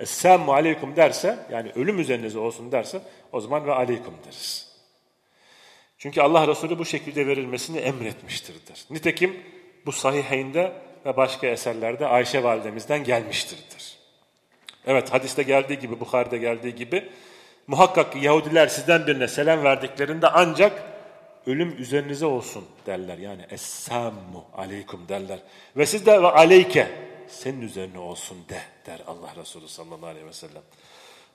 A: Esselamu aleykum derse yani ölüm üzerinize olsun derse o zaman ve aleykum deriz. Çünkü Allah Resulü bu şekilde verilmesini emretmiştir der. Nitekim bu sahiheyinde ve başka eserlerde Ayşe validemizden gelmiştirdir. Evet hadiste geldiği gibi, Bukhari'de geldiği gibi muhakkak Yahudiler sizden birine selam verdiklerinde ancak ölüm üzerinize olsun derler. Yani Essammu aleykum derler. Ve siz de ve aleyke senin üzerine olsun de der Allah Resulü sallallahu aleyhi ve sellem.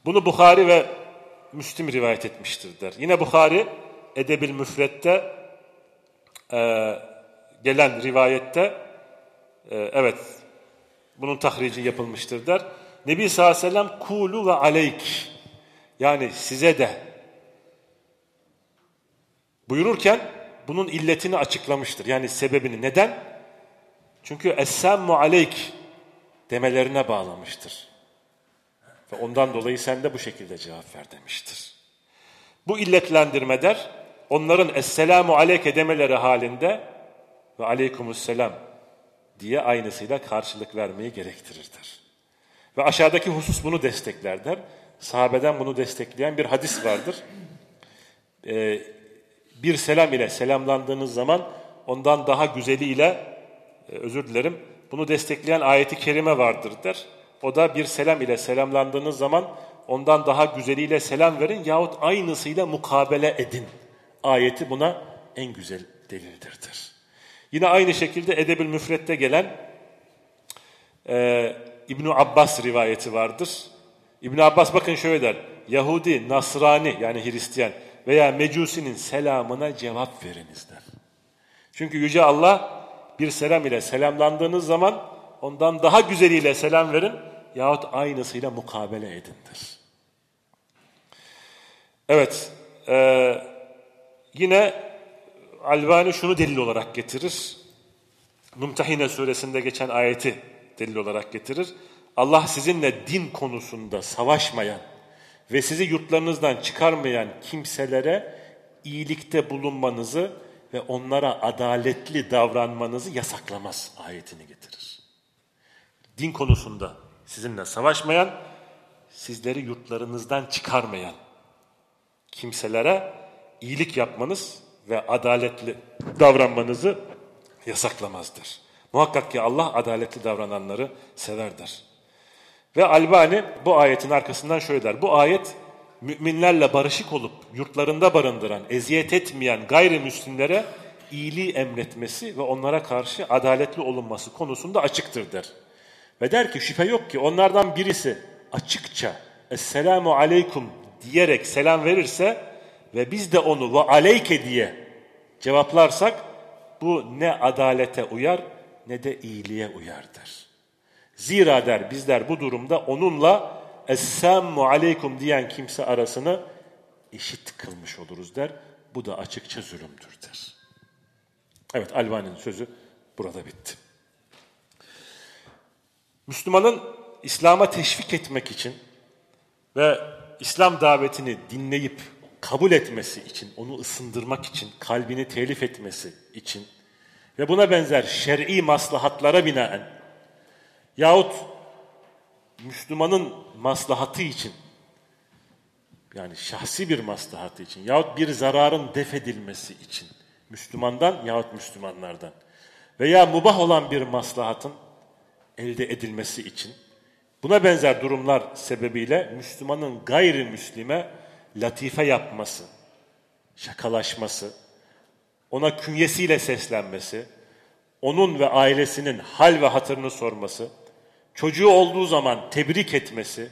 A: Bunu Bukhari ve Müslim rivayet etmiştir der. Yine Bukhari Edebil Müfret'te e, gelen rivayette e, evet bunun tahrici yapılmıştır der. Nebi sallallahu aleyhi ve sellem kulu ve aleyk yani size de buyururken bunun illetini açıklamıştır. Yani sebebini. Neden? Çünkü Essemmu aleyk demelerine bağlamıştır. Ve ondan dolayı sen de bu şekilde cevap ver demiştir. Bu illetlendirme der, onların Esselamu aleyke demeleri halinde ve aleykümüsselam diye aynısıyla karşılık vermeyi gerektirirdir. Ve aşağıdaki husus bunu destekler der. Sahabeden bunu destekleyen bir hadis vardır. Ee, bir selam ile selamlandığınız zaman ondan daha güzeliyle, e, özür dilerim, bunu destekleyen ayeti kerime vardır der. O da bir selam ile selamlandığınız zaman ondan daha güzeliyle selam verin yahut aynısıyla mukabele edin. Ayeti buna en güzel delildirdir. Yine aynı şekilde Edebül Müfret'te gelen e, ibn Abbas rivayeti vardır. İbn Abbas bakın şöyle der. Yahudi, Nasrani yani Hristiyan veya Mecusi'nin selamına cevap veriniz der. Çünkü Yüce Allah bir selam ile selamlandığınız zaman ondan daha güzeliyle selam verin yahut aynısıyla mukabele edindir. Evet, e, yine Albani şunu delil olarak getirir. Mümtehine suresinde geçen ayeti delil olarak getirir. Allah sizinle din konusunda savaşmayan ve sizi yurtlarınızdan çıkarmayan kimselere iyilikte bulunmanızı ve onlara adaletli davranmanızı yasaklamaz ayetini getirir. Din konusunda sizinle savaşmayan, sizleri yurtlarınızdan çıkarmayan kimselere iyilik yapmanız ve adaletli davranmanızı yasaklamazdır. Muhakkak ki Allah adaletli davrananları severdir. Ve Albani bu ayetin arkasından şöyle der. Bu ayet müminlerle barışık olup yurtlarında barındıran, eziyet etmeyen gayrimüslimlere iyiliği emretmesi ve onlara karşı adaletli olunması konusunda açıktır der. Ve der ki şüphe yok ki onlardan birisi açıkça Esselamu Aleyküm diyerek selam verirse ve biz de onu ve aleyke diye cevaplarsak bu ne adalete uyar ne de iyiliğe uyardır. Zira der bizler bu durumda onunla Essammu aleykum diyen kimse arasını eşit kılmış oluruz der. Bu da açıkça zulümdür der. Evet Albani'nin sözü burada bitti. Müslümanın İslam'a teşvik etmek için ve İslam davetini dinleyip kabul etmesi için, onu ısındırmak için, kalbini telif etmesi için ve buna benzer şer'i maslahatlara binaen yahut Müslümanın maslahatı için yani şahsi bir maslahatı için yahut bir zararın def edilmesi için Müslümandan yahut Müslümanlardan veya mubah olan bir maslahatın elde edilmesi için buna benzer durumlar sebebiyle Müslümanın gayrimüslime latife yapması, şakalaşması, ona künyesiyle seslenmesi, onun ve ailesinin hal ve hatırını sorması, çocuğu olduğu zaman tebrik etmesi,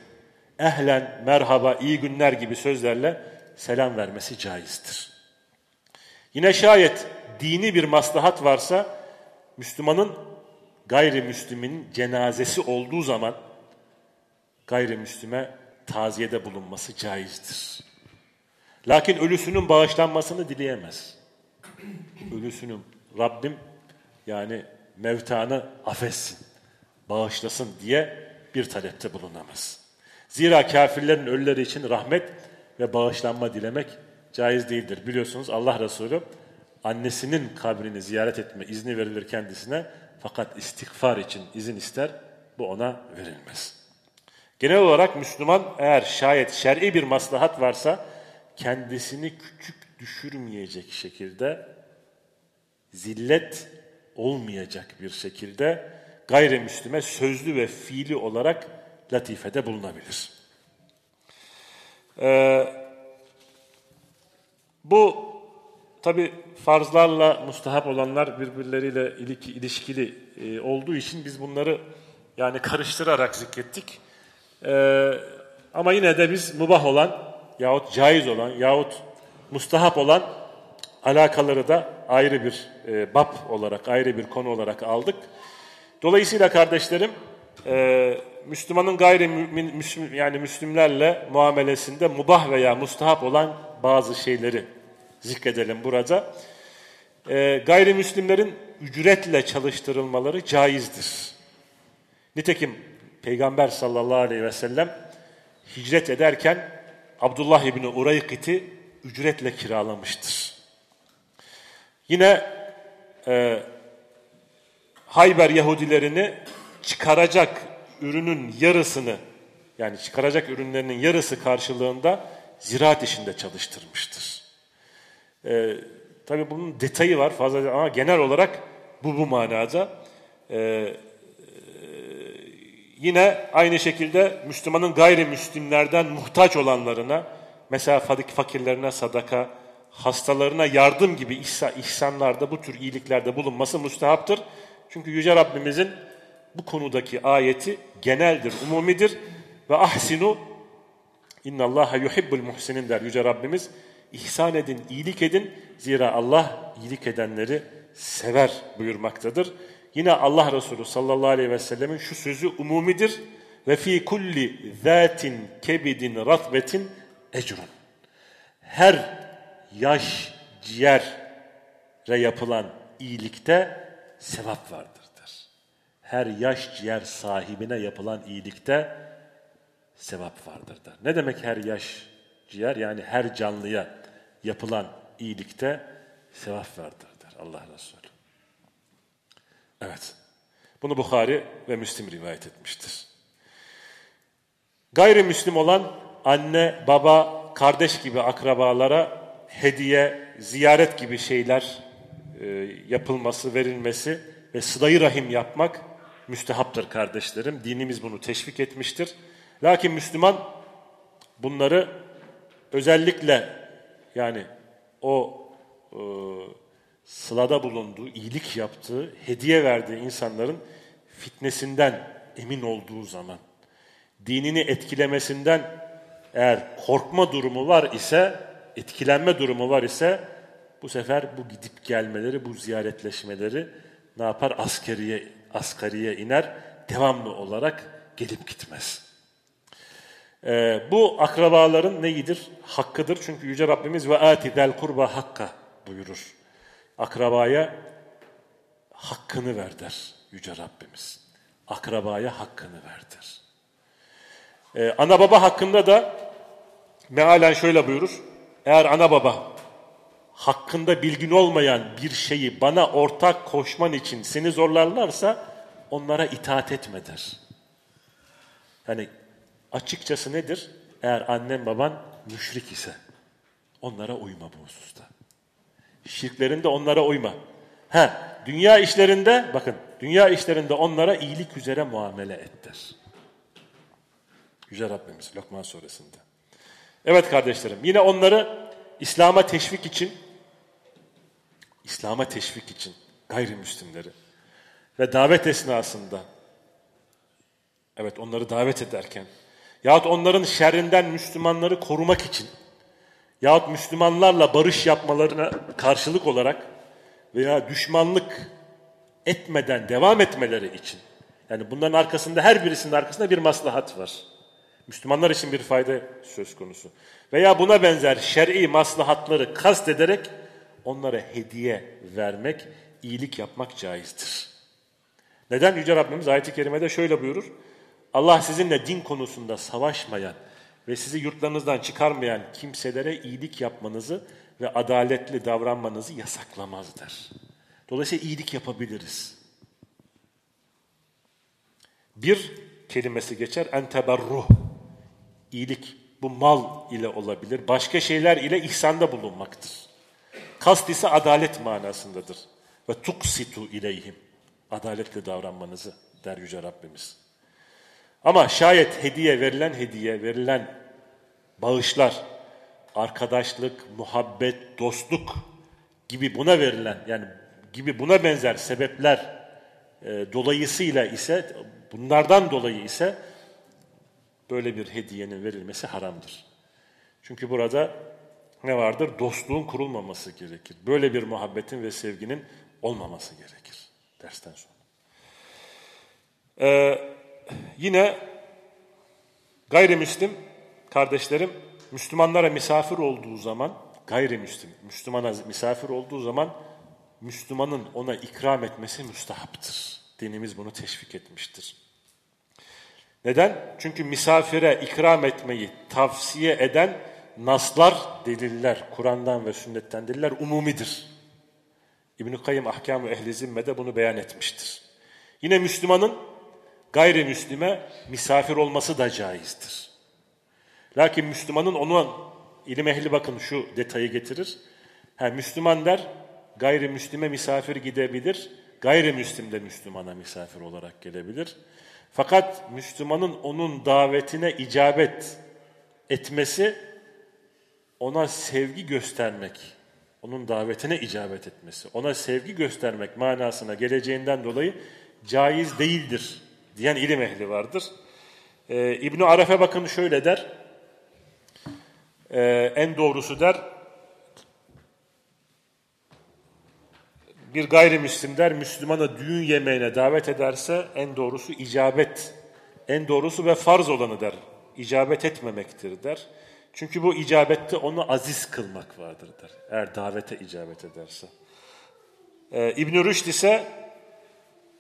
A: ehlen, merhaba, iyi günler gibi sözlerle selam vermesi caizdir. Yine şayet dini bir maslahat varsa, Müslümanın gayrimüslimin cenazesi olduğu zaman gayrimüslime taziyede bulunması caizdir. Lakin ölüsünün bağışlanmasını dileyemez. Ölüsünün Rabbim yani mevtanı affetsin, bağışlasın diye bir talepte bulunamaz. Zira kafirlerin ölüleri için rahmet ve bağışlanma dilemek caiz değildir. Biliyorsunuz Allah Resulü annesinin kabrini ziyaret etme izni verilir kendisine fakat istiğfar için izin ister bu ona verilmez. Genel olarak Müslüman eğer şayet şer'i bir maslahat varsa kendisini küçük düşürmeyecek şekilde zillet olmayacak bir şekilde gayrimüslime sözlü ve fiili olarak latifede bulunabilir. Ee, bu tabi farzlarla mustahap olanlar birbirleriyle ilişkili e, olduğu için biz bunları yani karıştırarak zikrettik. Ee, ama yine de biz mubah olan yahut caiz olan yahut mustahap olan alakaları da ayrı bir e, bab olarak, ayrı bir konu olarak aldık. Dolayısıyla kardeşlerim, e, Müslümanın gayri mümin, yani Müslümlerle muamelesinde mubah veya mustahap olan bazı şeyleri zikredelim burada. E, gayrimüslimlerin ücretle çalıştırılmaları caizdir. Nitekim Peygamber sallallahu aleyhi ve sellem hicret ederken Abdullah İbni Uraykit'i ücretle kiralamıştır. Yine e, Hayber Yahudilerini çıkaracak ürünün yarısını yani çıkaracak ürünlerinin yarısı karşılığında ziraat işinde çalıştırmıştır. E, Tabi bunun detayı var fazla ama genel olarak bu bu manada. E, Yine aynı şekilde Müslümanın gayrimüslimlerden muhtaç olanlarına, mesela fakirlerine sadaka, hastalarına yardım gibi ihsanlarda, bu tür iyiliklerde bulunması müstehaptır. Çünkü Yüce Rabbimizin bu konudaki ayeti geneldir, umumidir. Ve ahsinu innallaha yuhibbul muhsinin der Yüce Rabbimiz. İhsan edin, iyilik edin. Zira Allah iyilik edenleri sever buyurmaktadır. Yine Allah Resulü sallallahu aleyhi ve sellemin şu sözü umumidir. Ve fi kulli zatin kebidin ratbetin ecrun. Her yaş ciğere yapılan iyilikte sevap vardır der. Her yaş ciğer sahibine yapılan iyilikte sevap vardır der. Ne demek her yaş ciğer? Yani her canlıya yapılan iyilikte sevap vardır der Allah Resulü. Evet. Bunu Bukhari ve Müslim rivayet etmiştir. Gayrimüslim olan anne, baba, kardeş gibi akrabalara hediye, ziyaret gibi şeyler yapılması, verilmesi ve sılayı rahim yapmak müstehaptır kardeşlerim. Dinimiz bunu teşvik etmiştir. Lakin Müslüman bunları özellikle yani o e, sılada bulunduğu, iyilik yaptığı, hediye verdiği insanların fitnesinden emin olduğu zaman, dinini etkilemesinden eğer korkma durumu var ise, etkilenme durumu var ise, bu sefer bu gidip gelmeleri, bu ziyaretleşmeleri ne yapar? Askeriye, asgariye iner, devamlı olarak gelip gitmez. Ee, bu akrabaların neyidir? Hakkıdır. Çünkü Yüce Rabbimiz ve ati del kurba hakka buyurur akrabaya hakkını ver der Yüce Rabbimiz. Akrabaya hakkını ver der. Ee, ana baba hakkında da mealen şöyle buyurur. Eğer ana baba hakkında bilgin olmayan bir şeyi bana ortak koşman için seni zorlarlarsa onlara itaat etme der. Yani açıkçası nedir? Eğer annen baban müşrik ise onlara uyma bu hususta. Şirklerinde onlara uyma. Ha, dünya işlerinde bakın dünya işlerinde onlara iyilik üzere muamele et der. Yüce Rabbimiz Lokman suresinde. Evet kardeşlerim yine onları İslam'a teşvik için İslam'a teşvik için gayrimüslimleri ve davet esnasında evet onları davet ederken yahut onların şerrinden Müslümanları korumak için yahut Müslümanlarla barış yapmalarına karşılık olarak veya düşmanlık etmeden devam etmeleri için yani bunların arkasında her birisinin arkasında bir maslahat var. Müslümanlar için bir fayda söz konusu. Veya buna benzer şer'i maslahatları kast ederek onlara hediye vermek, iyilik yapmak caizdir. Neden? Yüce Rabbimiz ayet-i kerimede şöyle buyurur. Allah sizinle din konusunda savaşmayan ve sizi yurtlarınızdan çıkarmayan kimselere iyilik yapmanızı ve adaletli davranmanızı yasaklamaz der. Dolayısıyla iyilik yapabiliriz. Bir kelimesi geçer, enteberruh. İyilik, bu mal ile olabilir. Başka şeyler ile ihsanda bulunmaktır. Kast ise adalet manasındadır. Ve tuksitu ileyhim. Adaletle davranmanızı der Yüce Rabbimiz. Ama şayet hediye, verilen hediye, verilen bağışlar, arkadaşlık, muhabbet, dostluk gibi buna verilen yani gibi buna benzer sebepler e, dolayısıyla ise bunlardan dolayı ise böyle bir hediyenin verilmesi haramdır. Çünkü burada ne vardır? Dostluğun kurulmaması gerekir. Böyle bir muhabbetin ve sevginin olmaması gerekir dersten sonra. Ee, yine gayrimüslim kardeşlerim Müslümanlara misafir olduğu zaman gayrimüslim Müslümana misafir olduğu zaman Müslümanın ona ikram etmesi müstahaptır. Dinimiz bunu teşvik etmiştir. Neden? Çünkü misafire ikram etmeyi tavsiye eden naslar, deliller, Kur'an'dan ve sünnetten deliller umumidir. İbn-i Kayyım Ahkam-ı Ehli Zimme'de bunu beyan etmiştir. Yine Müslümanın gayrimüslime misafir olması da caizdir. Lakin Müslümanın onu ilim ehli bakın şu detayı getirir. Ha, Müslüman der gayrimüslime misafir gidebilir, gayrimüslim de Müslümana misafir olarak gelebilir. Fakat Müslümanın onun davetine icabet etmesi, ona sevgi göstermek, onun davetine icabet etmesi, ona sevgi göstermek manasına geleceğinden dolayı caiz değildir diyen ilim ehli vardır. Ee, İbn-i Arafe bakın şöyle der, ee, en doğrusu der, bir gayrimüslim der, Müslümana düğün yemeğine davet ederse en doğrusu icabet, en doğrusu ve farz olanı der. İcabet etmemektir der. Çünkü bu icabette onu aziz kılmak vardır der. Eğer davete icabet ederse. Ee, İbn-i Rüşd ise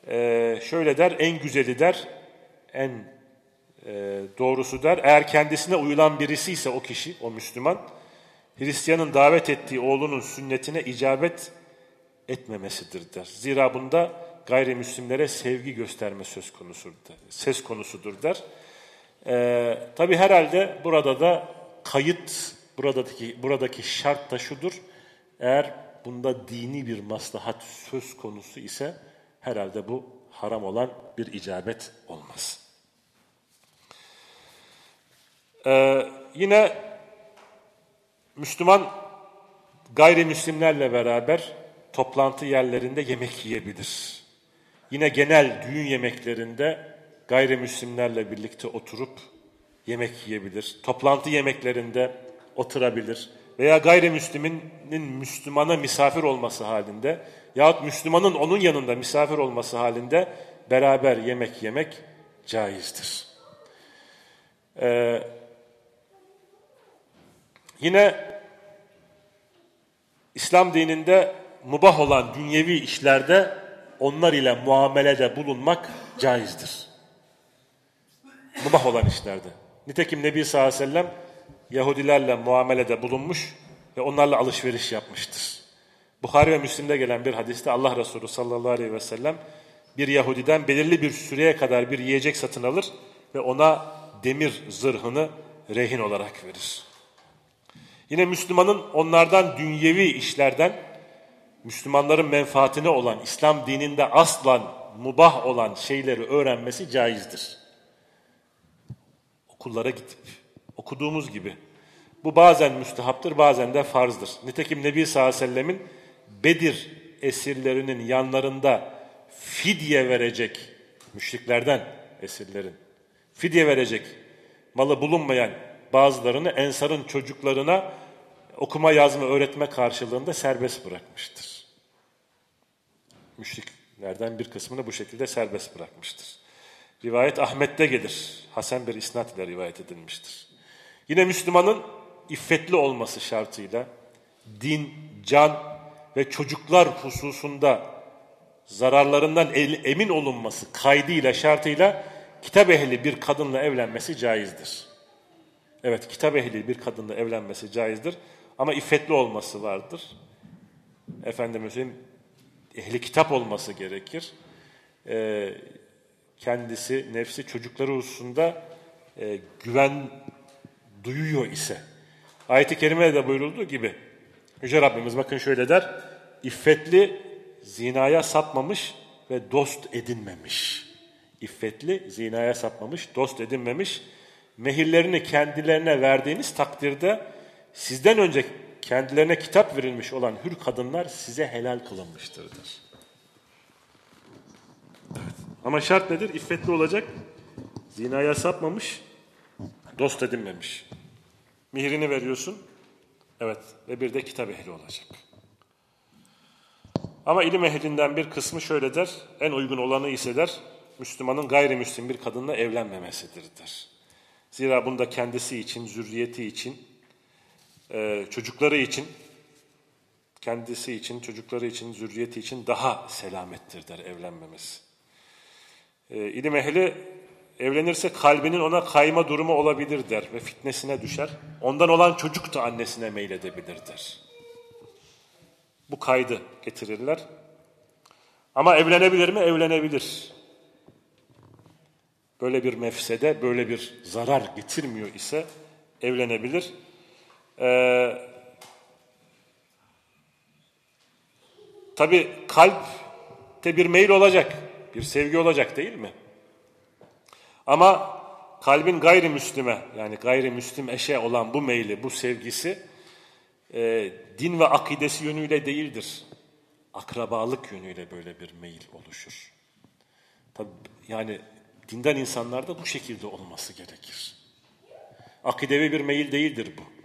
A: e, şöyle der, en güzeli der, en e, doğrusu der. Eğer kendisine uyulan birisi ise o kişi, o Müslüman, Hristiyanın davet ettiği oğlunun sünnetine icabet etmemesidir der. Zira bunda gayrimüslimlere sevgi gösterme söz konusudur, ses konusudur der. Ee, Tabi herhalde burada da kayıt, buradaki, buradaki şart da şudur. Eğer bunda dini bir maslahat söz konusu ise herhalde bu haram olan bir icabet olmaz. Ee, yine Müslüman gayrimüslimlerle beraber toplantı yerlerinde yemek yiyebilir. Yine genel düğün yemeklerinde gayrimüslimlerle birlikte oturup yemek yiyebilir. Toplantı yemeklerinde oturabilir. Veya gayrimüsliminin Müslümana misafir olması halinde yahut Müslümanın onun yanında misafir olması halinde beraber yemek yemek caizdir. Ee, yine İslam dininde mubah olan dünyevi işlerde onlar ile muamelede bulunmak caizdir. Mubah olan işlerde. Nitekim Nebi sallallahu aleyhi ve sellem Yahudilerle muamelede bulunmuş ve onlarla alışveriş yapmıştır. Bukhari ve Müslim'de gelen bir hadiste Allah Resulü sallallahu aleyhi ve sellem bir Yahudiden belirli bir süreye kadar bir yiyecek satın alır ve ona demir zırhını rehin olarak verir. Yine Müslümanın onlardan dünyevi işlerden Müslümanların menfaatine olan İslam dininde aslan mubah olan şeyleri öğrenmesi caizdir. Okullara gidip okuduğumuz gibi bu bazen müstehaptır bazen de farzdır. Nitekim Nebi sallallahu aleyhi ve sellemin Bedir esirlerinin yanlarında fidye verecek müşriklerden esirlerin fidye verecek malı bulunmayan bazılarını Ensar'ın çocuklarına okuma yazma öğretme karşılığında serbest bırakmıştır. Müşriklerden bir kısmını bu şekilde serbest bırakmıştır. Rivayet Ahmet'te gelir. Hasan bir isnat ile rivayet edilmiştir. Yine Müslümanın iffetli olması şartıyla din, can ve çocuklar hususunda zararlarından emin olunması kaydıyla şartıyla kitap ehli bir kadınla evlenmesi caizdir. Evet kitap ehli bir kadınla evlenmesi caizdir ama iffetli olması vardır. Efendimizin ehli kitap olması gerekir. Ee, kendisi, nefsi, çocukları hususunda e, güven duyuyor ise. Ayet-i Kerime'de de buyurulduğu gibi Yüce Rabbimiz bakın şöyle der. İffetli zinaya sapmamış ve dost edinmemiş. İffetli zinaya sapmamış, dost edinmemiş. Mehirlerini kendilerine verdiğiniz takdirde sizden önce kendilerine kitap verilmiş olan hür kadınlar size helal kılınmıştırdır. Ama şart nedir? İffetli olacak, zinaya sapmamış, dost edinmemiş. Mihrini veriyorsun, evet ve bir de kitap ehli olacak. Ama ilim ehlinden bir kısmı şöyle der, en uygun olanı ise der, Müslümanın gayrimüslim bir kadınla evlenmemesidir der. Zira bunda kendisi için, zürriyeti için, e, çocukları için, kendisi için, çocukları için, zürriyeti için daha selamettir der evlenmemesi. E, ilim ehli evlenirse kalbinin ona kayma durumu olabilir der ve fitnesine düşer. Ondan olan çocuk da annesine meyledebilir der. Bu kaydı getirirler. Ama evlenebilir mi? Evlenebilir. Böyle bir mefsede, böyle bir zarar getirmiyor ise evlenebilir. Ee, Tabi kalpte bir meyil olacak, bir sevgi olacak değil mi? Ama kalbin gayrimüslime yani gayrimüslim eşe olan bu meyli, bu sevgisi e, din ve akidesi yönüyle değildir. Akrabalık yönüyle böyle bir meyil oluşur. Tabi yani dinden insanlarda bu şekilde olması gerekir. Akidevi bir meyil değildir bu.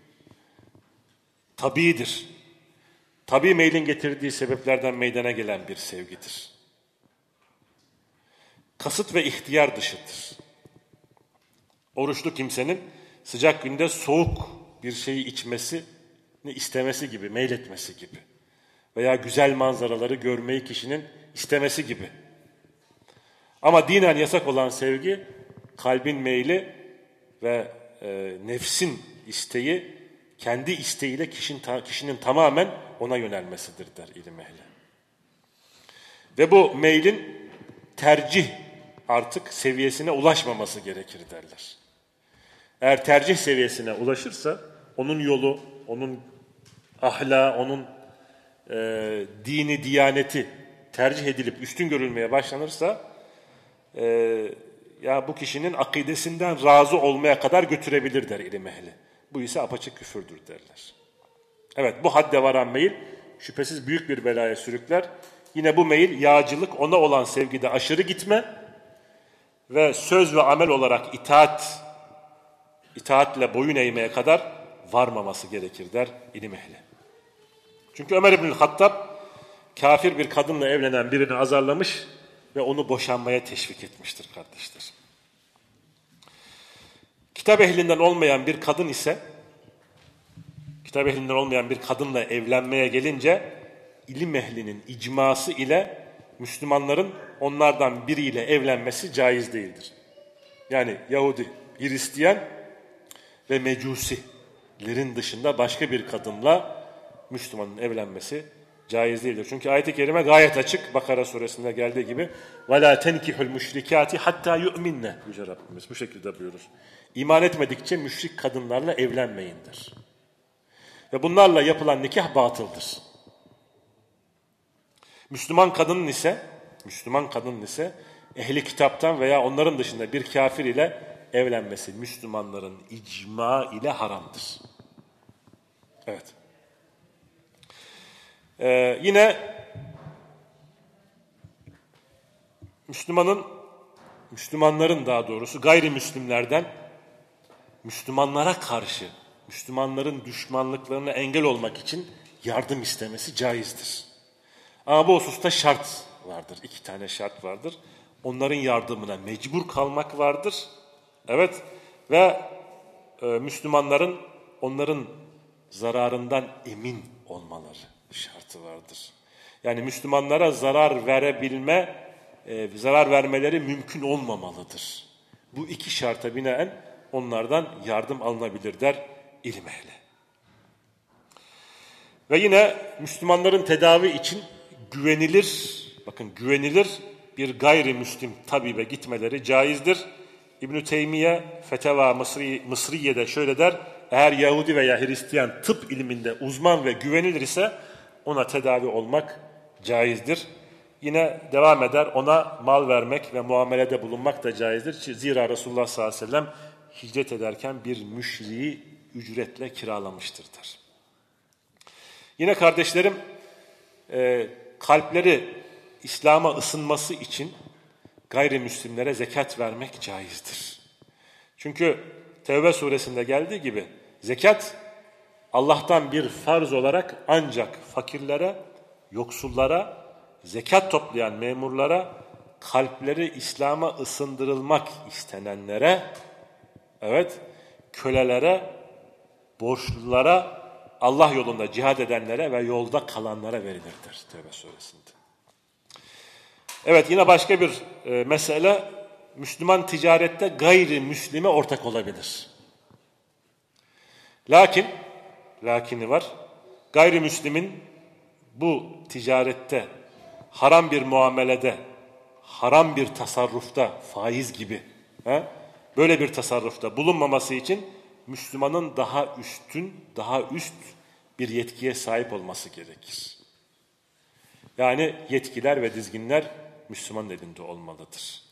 A: Tabidir. Tabi meylin getirdiği sebeplerden meydana gelen bir sevgidir. Kasıt ve ihtiyar dışıdır. Oruçlu kimsenin sıcak günde soğuk bir şeyi içmesi istemesi gibi, meyletmesi gibi. Veya güzel manzaraları görmeyi kişinin istemesi gibi. Ama dinen yasak olan sevgi, kalbin meyli ve e, nefsin isteği, kendi isteğiyle kişinin, kişinin tamamen ona yönelmesidir der ilim ehli. Ve bu meylin tercih artık seviyesine ulaşmaması gerekir derler. Eğer tercih seviyesine ulaşırsa onun yolu, onun ahla, onun e, dini, diyaneti tercih edilip üstün görülmeye başlanırsa e, ya bu kişinin akidesinden razı olmaya kadar götürebilir der ilim ehli. Bu ise apaçık küfürdür derler. Evet bu hadde varan meyil şüphesiz büyük bir belaya sürükler. Yine bu meyil yağcılık, ona olan sevgide aşırı gitme ve söz ve amel olarak itaat, itaatle boyun eğmeye kadar varmaması gerekir der ilim ehli. Çünkü Ömer İbnül Hattab kafir bir kadınla evlenen birini azarlamış ve onu boşanmaya teşvik etmiştir kardeşler. Kitap ehlinden olmayan bir kadın ise kitap ehlinden olmayan bir kadınla evlenmeye gelince ilim ehlinin icması ile Müslümanların onlardan biriyle evlenmesi caiz değildir. Yani Yahudi, Hristiyan ve Mecusilerin dışında başka bir kadınla Müslümanın evlenmesi Caiz değildir. Çünkü ayet-i kerime gayet açık. Bakara suresinde geldiği gibi وَلَا تَنْكِحُ الْمُشْرِكَاتِ hatta يُؤْمِنَّ Yüce Rabbimiz bu şekilde buyurur. İman etmedikçe müşrik kadınlarla evlenmeyindir. Ve bunlarla yapılan nikah batıldır. Müslüman kadının ise Müslüman kadının ise ehli kitaptan veya onların dışında bir kafir ile evlenmesi Müslümanların icma ile haramdır. Evet. Ee, yine Müslümanın, Müslümanların daha doğrusu gayrimüslimlerden Müslümanlara karşı, Müslümanların düşmanlıklarına engel olmak için yardım istemesi caizdir. Ama bu hususta şart vardır. İki tane şart vardır. Onların yardımına mecbur kalmak vardır. Evet ve e, Müslümanların onların zararından emin olmaları şartı vardır. Yani Müslümanlara zarar verebilme, e, zarar vermeleri mümkün olmamalıdır. Bu iki şarta binaen onlardan yardım alınabilir der ilim ehli. Ve yine Müslümanların tedavi için güvenilir, bakın güvenilir bir gayrimüslim tabibe gitmeleri caizdir. İbn-i Teymiye Feteva Mısri, Mısriye'de şöyle der, eğer Yahudi veya Hristiyan tıp ilminde uzman ve güvenilir ise ona tedavi olmak caizdir. Yine devam eder, ona mal vermek ve muamelede bulunmak da caizdir. Zira Resulullah sallallahu aleyhi ve sellem hicret ederken bir müşriyi ücretle kiralamıştır der. Yine kardeşlerim, e, kalpleri İslam'a ısınması için gayrimüslimlere zekat vermek caizdir. Çünkü Tevbe suresinde geldiği gibi zekat Allah'tan bir farz olarak ancak fakirlere, yoksullara, zekat toplayan memurlara, kalpleri İslam'a ısındırılmak istenenlere, evet, kölelere, borçlulara, Allah yolunda cihad edenlere ve yolda kalanlara verilirdir Tevbe suresinde. Evet yine başka bir e, mesele, Müslüman ticarette gayrimüslime ortak olabilir. Lakin, lakini var, gayrimüslimin bu ticarette, haram bir muamelede, haram bir tasarrufta, faiz gibi, he, böyle bir tasarrufta bulunmaması için Müslümanın daha üstün, daha üst bir yetkiye sahip olması gerekir. Yani yetkiler ve dizginler Müslüman elinde olmalıdır.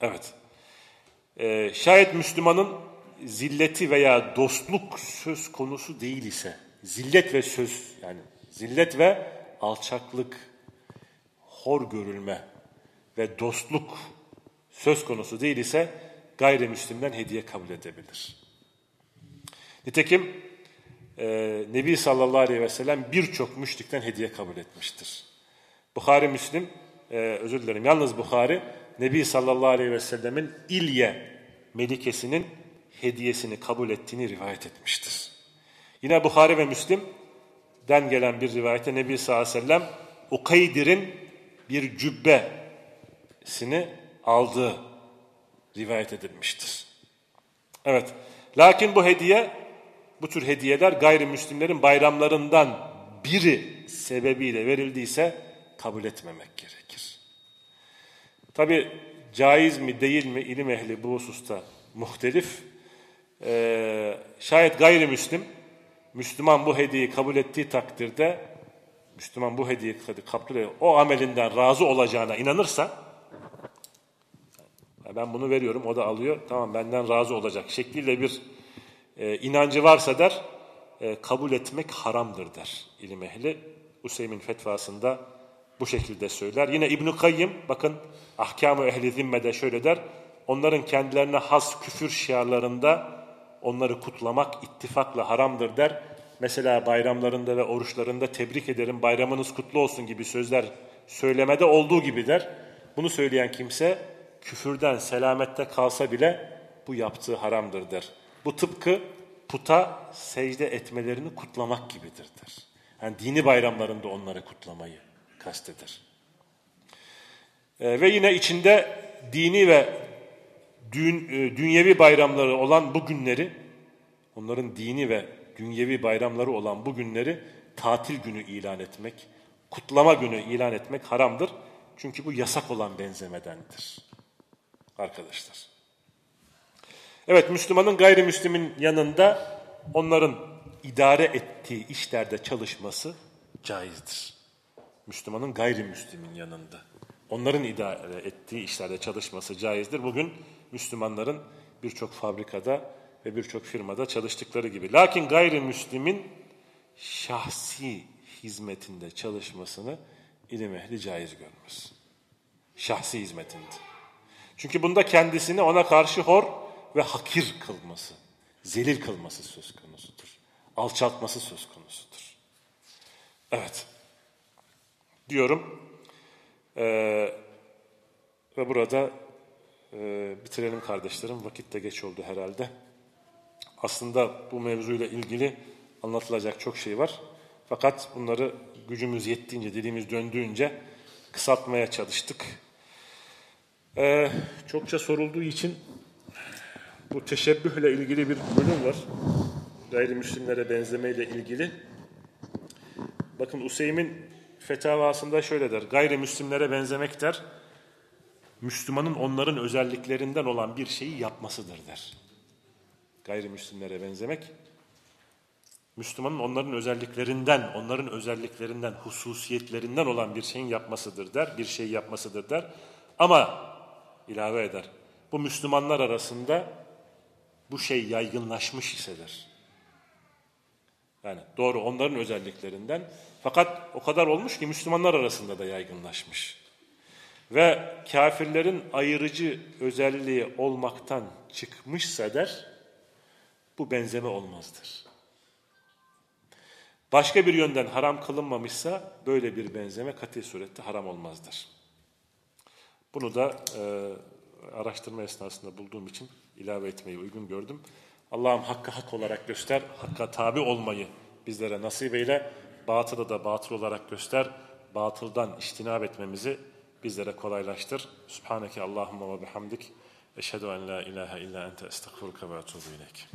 A: Evet. Ee, şayet Müslümanın zilleti veya dostluk söz konusu değil ise, zillet ve söz yani zillet ve alçaklık, hor görülme ve dostluk söz konusu değil ise gayrimüslimden hediye kabul edebilir. Nitekim e, Nebi sallallahu aleyhi ve sellem birçok müşrikten hediye kabul etmiştir. Bukhari Müslim, e, özür dilerim yalnız Bukhari, Nebi sallallahu aleyhi ve sellemin İlye melikesinin hediyesini kabul ettiğini rivayet etmiştir. Yine Bukhari ve Müslim'den gelen bir rivayette Nebi sallallahu aleyhi ve sellem Ukaydir'in bir cübbesini aldığı rivayet edilmiştir. Evet, lakin bu hediye, bu tür hediyeler gayrimüslimlerin bayramlarından biri sebebiyle verildiyse kabul etmemek gerekir. Tabi caiz mi değil mi ilim ehli bu hususta muhtelif. Ee, şayet gayrimüslim, Müslüman bu hediyeyi kabul ettiği takdirde, Müslüman bu hediyeyi kabul ediyor, o amelinden razı olacağına inanırsa, ben bunu veriyorum, o da alıyor, tamam benden razı olacak şekliyle bir e, inancı varsa der, e, kabul etmek haramdır der ilim ehli. Useymin fetvasında bu şekilde söyler. Yine İbn-i Kayyım, bakın Ahkam-ı Ehli Zimme'de şöyle der, onların kendilerine has küfür şiarlarında onları kutlamak ittifakla haramdır der. Mesela bayramlarında ve oruçlarında tebrik ederim, bayramınız kutlu olsun gibi sözler söylemede olduğu gibi der. Bunu söyleyen kimse küfürden selamette kalsa bile bu yaptığı haramdır der. Bu tıpkı puta secde etmelerini kutlamak gibidir der. Yani dini bayramlarında onları kutlamayı kasteder. E, ve yine içinde dini ve dün, e, dünyevi bayramları olan bu günleri, onların dini ve dünyevi bayramları olan bu günleri tatil günü ilan etmek, kutlama günü ilan etmek haramdır. Çünkü bu yasak olan benzemedendir. Arkadaşlar. Evet Müslümanın gayrimüslimin yanında onların idare ettiği işlerde çalışması caizdir. Müslümanın gayrimüslimin yanında. Onların idare ettiği işlerde çalışması caizdir. Bugün Müslümanların birçok fabrikada ve birçok firmada çalıştıkları gibi. Lakin gayrimüslimin şahsi hizmetinde çalışmasını ilim ehli caiz görmez. Şahsi hizmetinde. Çünkü bunda kendisini ona karşı hor ve hakir kılması, zelil kılması söz konusudur. Alçaltması söz konusudur. Evet. Diyorum. Ee, ve burada e, bitirelim kardeşlerim. Vakit de geç oldu herhalde. Aslında bu mevzuyla ilgili anlatılacak çok şey var. Fakat bunları gücümüz yettiğince, dilimiz döndüğünce kısaltmaya çalıştık. Ee, çokça sorulduğu için bu teşebbühle ilgili bir bölüm var. Gayrimüslimlere benzemeyle ilgili. Bakın Useymin fetavasında şöyle der. Gayrimüslimlere benzemek der. Müslümanın onların özelliklerinden olan bir şeyi yapmasıdır der. Gayrimüslimlere benzemek Müslümanın onların özelliklerinden, onların özelliklerinden, hususiyetlerinden olan bir şeyin yapmasıdır der, bir şey yapmasıdır der. Ama ilave eder. Bu Müslümanlar arasında bu şey yaygınlaşmış hissedir. Yani doğru onların özelliklerinden. Fakat o kadar olmuş ki Müslümanlar arasında da yaygınlaşmış. Ve kafirlerin ayırıcı özelliği olmaktan çıkmışsa der, bu benzeme olmazdır. Başka bir yönden haram kılınmamışsa böyle bir benzeme kat'i surette haram olmazdır. Bunu da e, araştırma esnasında bulduğum için ilave etmeyi uygun gördüm. Allah'ım hakkı hak olarak göster, hakka tabi olmayı bizlere nasip eyle, batılı da batıl olarak göster, batıldan iştinab etmemizi bizlere kolaylaştır. Subhaneke Allahumma ve bihamdik. Eşhedü en la ilahe illa ente estağfuruka ve etûbü ileyk.